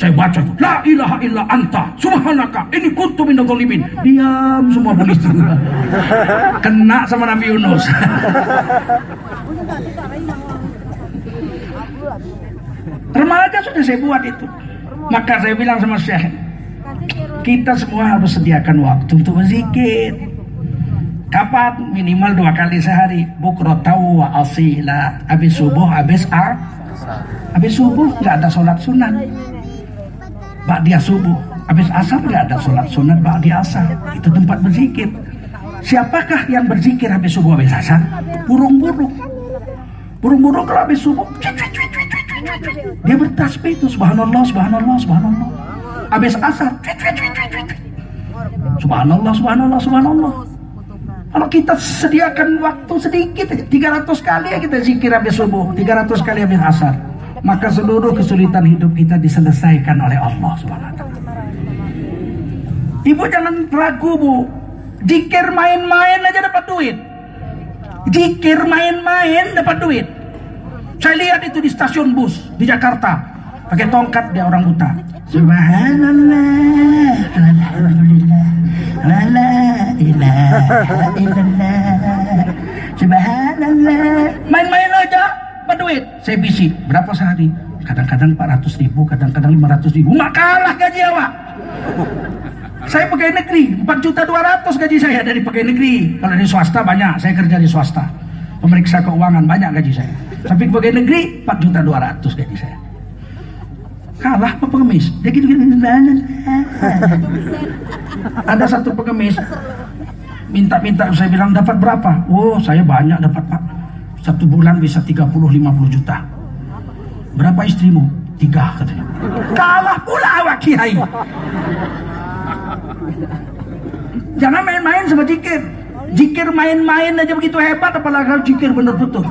Saya baca, La ilaha illa anta, subhanaka, ini kuntu minal zalimin. Diam semua polisi. Kena sama Nabi Yunus. Remaja sudah saya buat itu. Maka saya bilang sama Syekh, kita semua harus sediakan waktu untuk berzikir. Kapan? Minimal dua kali sehari. Bukrotau wa asila. Habis subuh, habis a. Habis subuh nggak ada sholat sunat. dia subuh. Habis asar nggak ada sholat sunat dia asar. Itu tempat berzikir. Siapakah yang berzikir habis subuh habis asar? Burung-burung. Burung-burung kalau habis subuh, dia bertasbih itu subhanallah, subhanallah, subhanallah. Habis asar, subhanallah, subhanallah, subhanallah. Kalau kita sediakan waktu sedikit, 300 kali ya kita zikir habis subuh, 300 kali habis asar. Maka seluruh kesulitan hidup kita diselesaikan oleh Allah Subhanahu Ibu jangan ragu bu, zikir main-main aja dapat duit. Zikir main-main dapat duit. Saya lihat itu di stasiun bus di Jakarta, pakai tongkat dia orang buta. Subhanallah, alhamdulillah. La ilaha illallah. Subhanallah. Main-main aja berduit. Saya bisik. Berapa sehari? Kadang-kadang 400 ribu, kadang-kadang 500 ribu. Mak kalah gaji awak. Saya pegawai negeri, 4 juta 200 gaji saya dari pegawai negeri. Kalau di swasta banyak, saya kerja di swasta. Pemeriksa keuangan banyak gaji saya. Tapi pegawai negeri 4 juta 200 gaji saya. Kalah apa pengemis? Dia gitu gitu. Ada satu pengemis minta-minta saya bilang dapat berapa? Oh saya banyak dapat pak. Satu bulan bisa 30-50 juta. Berapa istrimu? Tiga katanya. Kalah pula awak kiai. Jangan main-main sama jikir. Jikir main-main aja begitu hebat apalagi kalau jikir benar betul.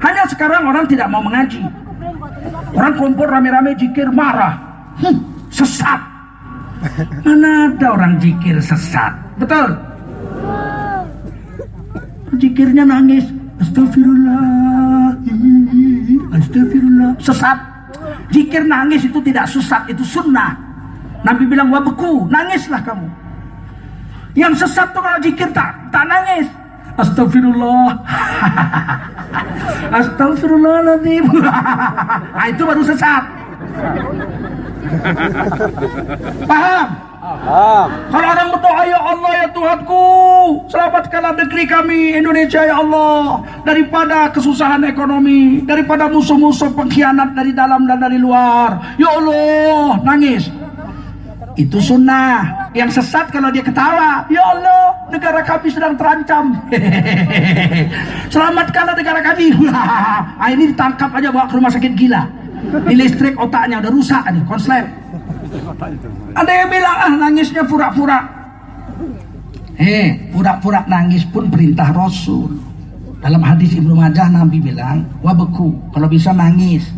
Hanya sekarang orang tidak mau mengaji. Orang kumpul rame-rame jikir marah. Hmm, sesat. Mana ada orang jikir sesat? Betul? Jikirnya nangis. Astagfirullah. Astagfirullah. Sesat. Jikir nangis itu tidak sesat, itu sunnah. Nabi bilang wabeku, nangislah kamu. Yang sesat tuh kalau jikir tak tak nangis. Astagfirullah. Astagfirullahaladzim. nah, itu baru sesat. Paham? Kalau orang berdoa ya Allah ya Tuhanku Selamatkanlah negeri kami Indonesia ya Allah Daripada kesusahan ekonomi Daripada musuh-musuh pengkhianat dari dalam dan dari luar. Ya Allah Nangis. Itu sunnah. Yang sesat kalau dia ketawa Ya Allah negara kami sedang terancam. Selamatkanlah negara kami. Ah, Ini ditangkap aja bawa ke rumah sakit gila Di listrik otaknya udah rusak nih konslet ada yang bilang ah nangisnya pura-pura. Eh, pura-pura nangis pun perintah Rasul. Dalam hadis Ibnu Majah Nabi bilang, wabeku kalau bisa nangis.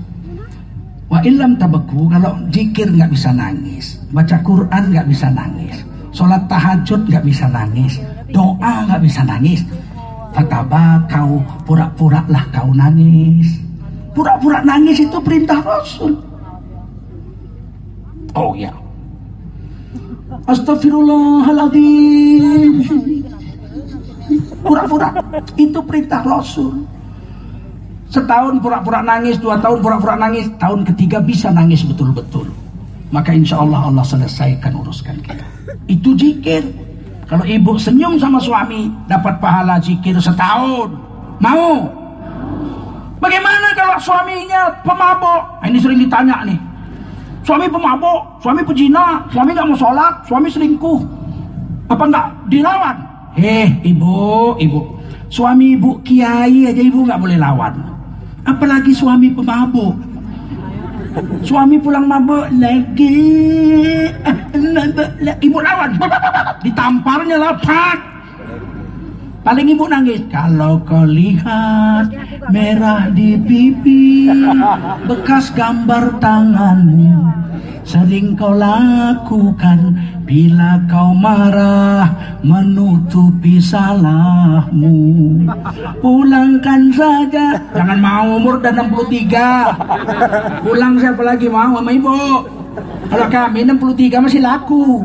Wa ilam tabeku kalau jikir nggak bisa nangis, baca Quran nggak bisa nangis, sholat tahajud nggak bisa nangis, doa nggak bisa nangis. Fataba kau pura-pura lah kau nangis. Pura-pura nangis itu perintah Rasul. Oh ya. Astagfirullahaladzim. Pura-pura. Itu perintah Rasul. Setahun pura-pura nangis, dua tahun pura-pura nangis, tahun ketiga bisa nangis betul-betul. Maka insya Allah Allah selesaikan uruskan kita. Itu jikir. Kalau ibu senyum sama suami, dapat pahala jikir setahun. Mau? Bagaimana kalau suaminya pemabok? Nah, ini sering ditanya nih. Suami pemabuk, suami pejina, suami nggak mau sholat, suami selingkuh. Apa enggak dilawan? Eh, ibu, ibu. Suami ibu kiai aja ibu nggak boleh lawan. Apalagi suami pemabuk. Suami pulang mabuk lagi. Ibu lawan. Ditamparnya lapak. Paling ibu nangis. Kalau kau lihat merah di pipi, bekas gambar tanganmu, sering kau lakukan bila kau marah menutupi salahmu. Pulangkan saja. Jangan mau umur dan 63. Pulang siapa lagi mau sama ibu? Kalau kami 63 masih laku.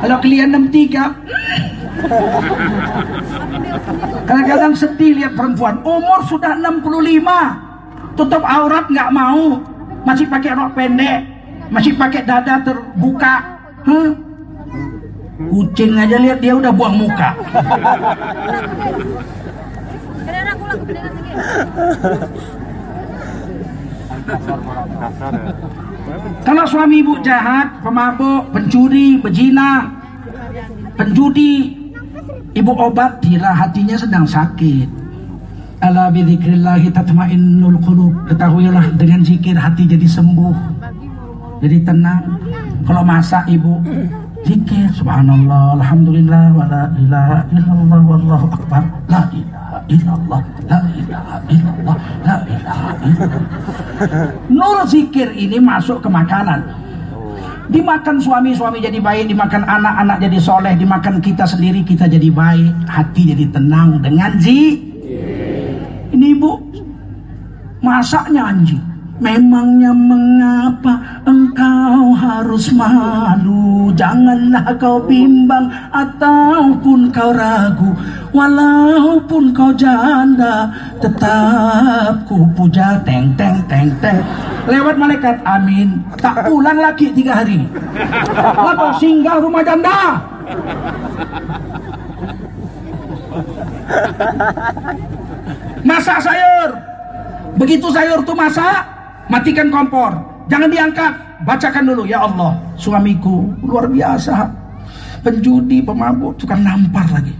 Kalau kalian 63, Kadang-kadang sedih lihat perempuan. Umur sudah 65 tutup aurat nggak mau. Masih pakai rok pendek. Masih pakai dada terbuka. Huh? kucing aja lihat dia udah buang muka. Kalau suami ibu jahat, pemabuk, pencuri, bejina, penjudi, Ibu obat bila hatinya sedang sakit. Ala bidzikrillah tatmainnul qulub. Ketahuilah dengan zikir hati jadi sembuh. Jadi tenang. Kalau masak ibu zikir subhanallah alhamdulillah wa la ilaha illallah wallahu akbar la ilaha illallah la ilaha illallah la ilaha illallah. Nur zikir ini masuk ke makanan Dimakan suami-suami jadi baik, dimakan anak-anak jadi soleh, dimakan kita sendiri kita jadi baik, hati jadi tenang dengan zi. Ini ibu masaknya anjing. Memangnya mengapa engkau harus malu? Janganlah kau bimbang ataupun kau ragu. Walaupun kau janda Tetap ku puja. Teng teng teng teng. Lewat malaikat amin. Tak pulang lagi tiga hari. Lalu singgah rumah janda? Masak sayur. Begitu sayur tuh masak matikan kompor, jangan diangkat, bacakan dulu ya Allah, suamiku luar biasa, penjudi, pemabuk, tukang nampar lagi.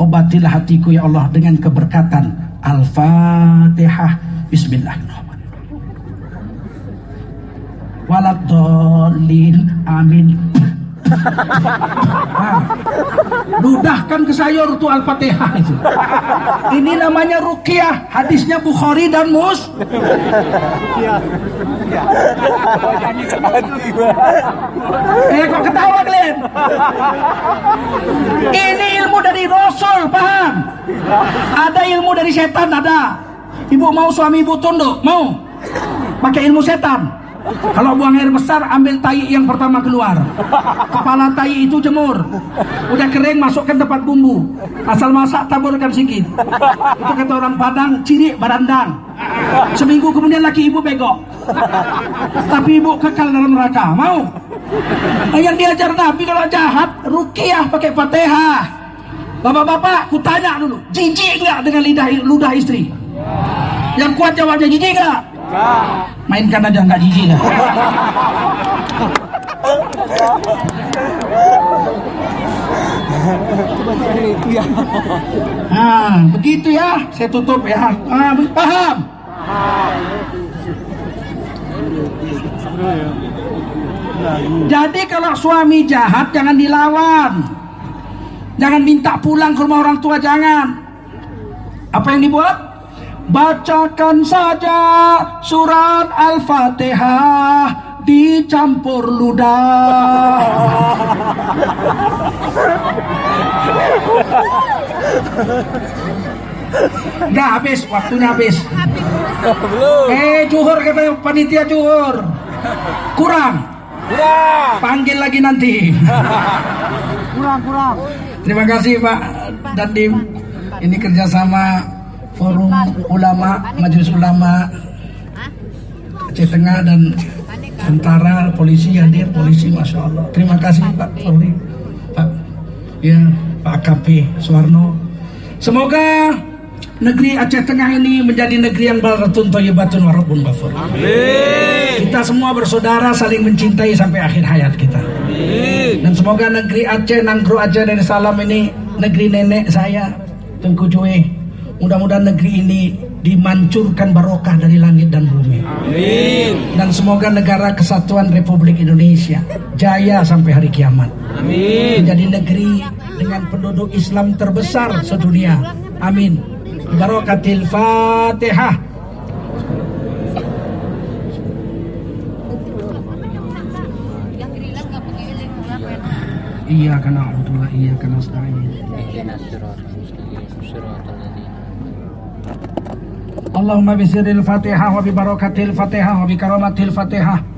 Obatilah hatiku ya Allah dengan keberkatan. Al-Fatihah. Bismillahirrahmanirrahim. Waladolin Amin ludahkan ke sayur tuh Al-Fatihah itu. Ini namanya ruqyah, hadisnya Bukhari dan Mus. Eh kok ketawa kalian? Ini ilmu dari Rasul, paham? Ada ilmu dari setan, ada. Ibu mau suami ibu tunduk, mau? Pakai ilmu setan. Kalau buang air besar, ambil tai yang pertama keluar. Kepala tai itu jemur. Udah kering, masukkan tempat bumbu. Asal masak, taburkan sedikit. Itu kata orang Padang, ciri barandang. Seminggu kemudian laki ibu begok. Tapi ibu kekal dalam neraka. Mau? Yang diajar Nabi kalau jahat, rukiah pakai fatihah. Bapak-bapak, kutanya dulu, jijik nggak dengan lidah ludah istri? Yang kuat jawabnya jijik nggak? Mainkan aja nggak jijik dah. Nah, begitu ya. Saya tutup ya. Ah, paham? Jadi kalau suami jahat jangan dilawan. Jangan minta pulang ke rumah orang tua jangan. Apa yang dibuat? Bacakan saja surat Al-Fatihah dicampur ludah. Nggak habis, waktunya habis. Belum. Eh, juhur kata panitia juhur. Kurang. Kurang. Panggil lagi nanti. kurang, kurang. Terima kasih Pak Dandim. Ini kerjasama forum ulama, majelis ulama Aceh Tengah dan tentara, polisi hadir, polisi masya Allah. Terima kasih Pak Polri, Pak ya Pak AKP Suwarno. Semoga negeri Aceh Tengah ini menjadi negeri yang baratun toyibatun warabun ghafur. Kita semua bersaudara saling mencintai sampai akhir hayat kita. Amin. Dan semoga negeri Aceh, Nangkru Aceh dari Salam ini negeri nenek saya, Tengku Cuy Mudah-mudahan negeri ini dimancurkan barokah dari langit dan bumi. Amin. Dan semoga negara kesatuan Republik Indonesia jaya sampai hari kiamat. Amin. Menjadi negeri dengan penduduk Islam terbesar sedunia. Amin. Barokatil Fatihah. Iya karena Abdullah, iya karena Allahumma bisiril fatihah wa bi barakatil fatihah wa bi karamatil fatihah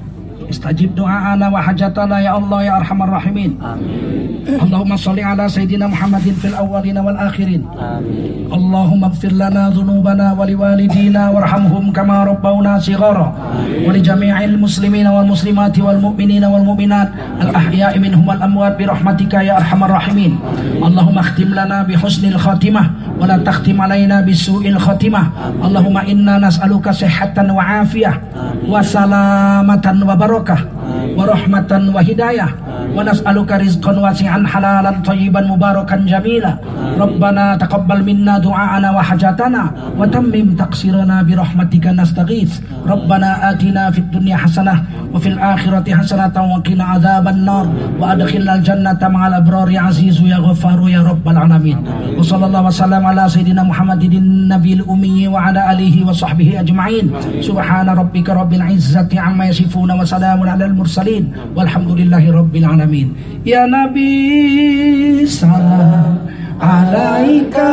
Istajib doa ana wa hajatana ya Allah ya arhamar rahimin. Amin. Allahumma salli ala sayyidina Muhammadin fil awwalina wal akhirin. Amin. Allahumma ighfir lana dhunubana wa liwalidina warhamhum kama rabbawna shighara. Wa li jami'il muslimina wal muslimati wal mu'minina wal mu'minat al ahya'i minhum wal amwat bi rahmatika ya arhamar rahimin. Allahumma ikhtim lana bi husnil khatimah wa la takhtim alaina bi su'il khatimah. Allahumma inna nas'aluka sihhatan wa afiyah wa salamatan wa barakah tocar. ورحمة وهداية. ونسألك رزقا واسعا حلالا طيبا مباركا جميلا. ربنا تقبل منا دعاءنا وحاجاتنا وتمم تقصيرنا برحمتك نستغيث. ربنا آتنا في الدنيا حسنة وفي الآخرة حسنة وقنا عذاب النار. وأدخلنا الجنة مع الأبرار يا عزيز يا غفار يا رب العالمين. وصلى الله وسلم على سيدنا محمد النبي الأمي وعلى آله وصحبه أجمعين. سبحان ربك رب العزة عما يصفون وسلام على المرسلين. mursalin. Walhamdulillahi rabbil alamin. Ya nabi salam alaika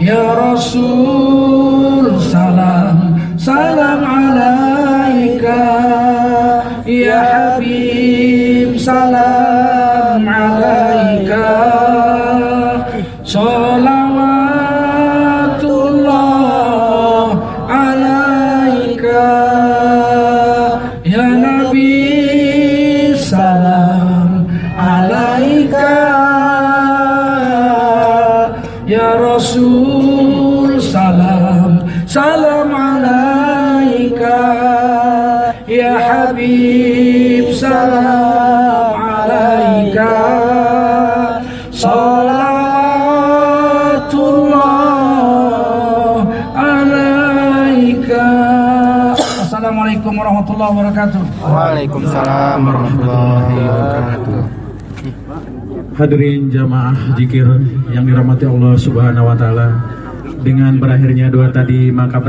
ya rasul salam salam alaika ya habib salam warahmatullahi wabarakatuh Waalaikumsalam warahmatullahi wabarakatuh. Hadirin jamaah zikir yang dirahmati Allah Subhanahu wa taala. Dengan berakhirnya doa tadi maka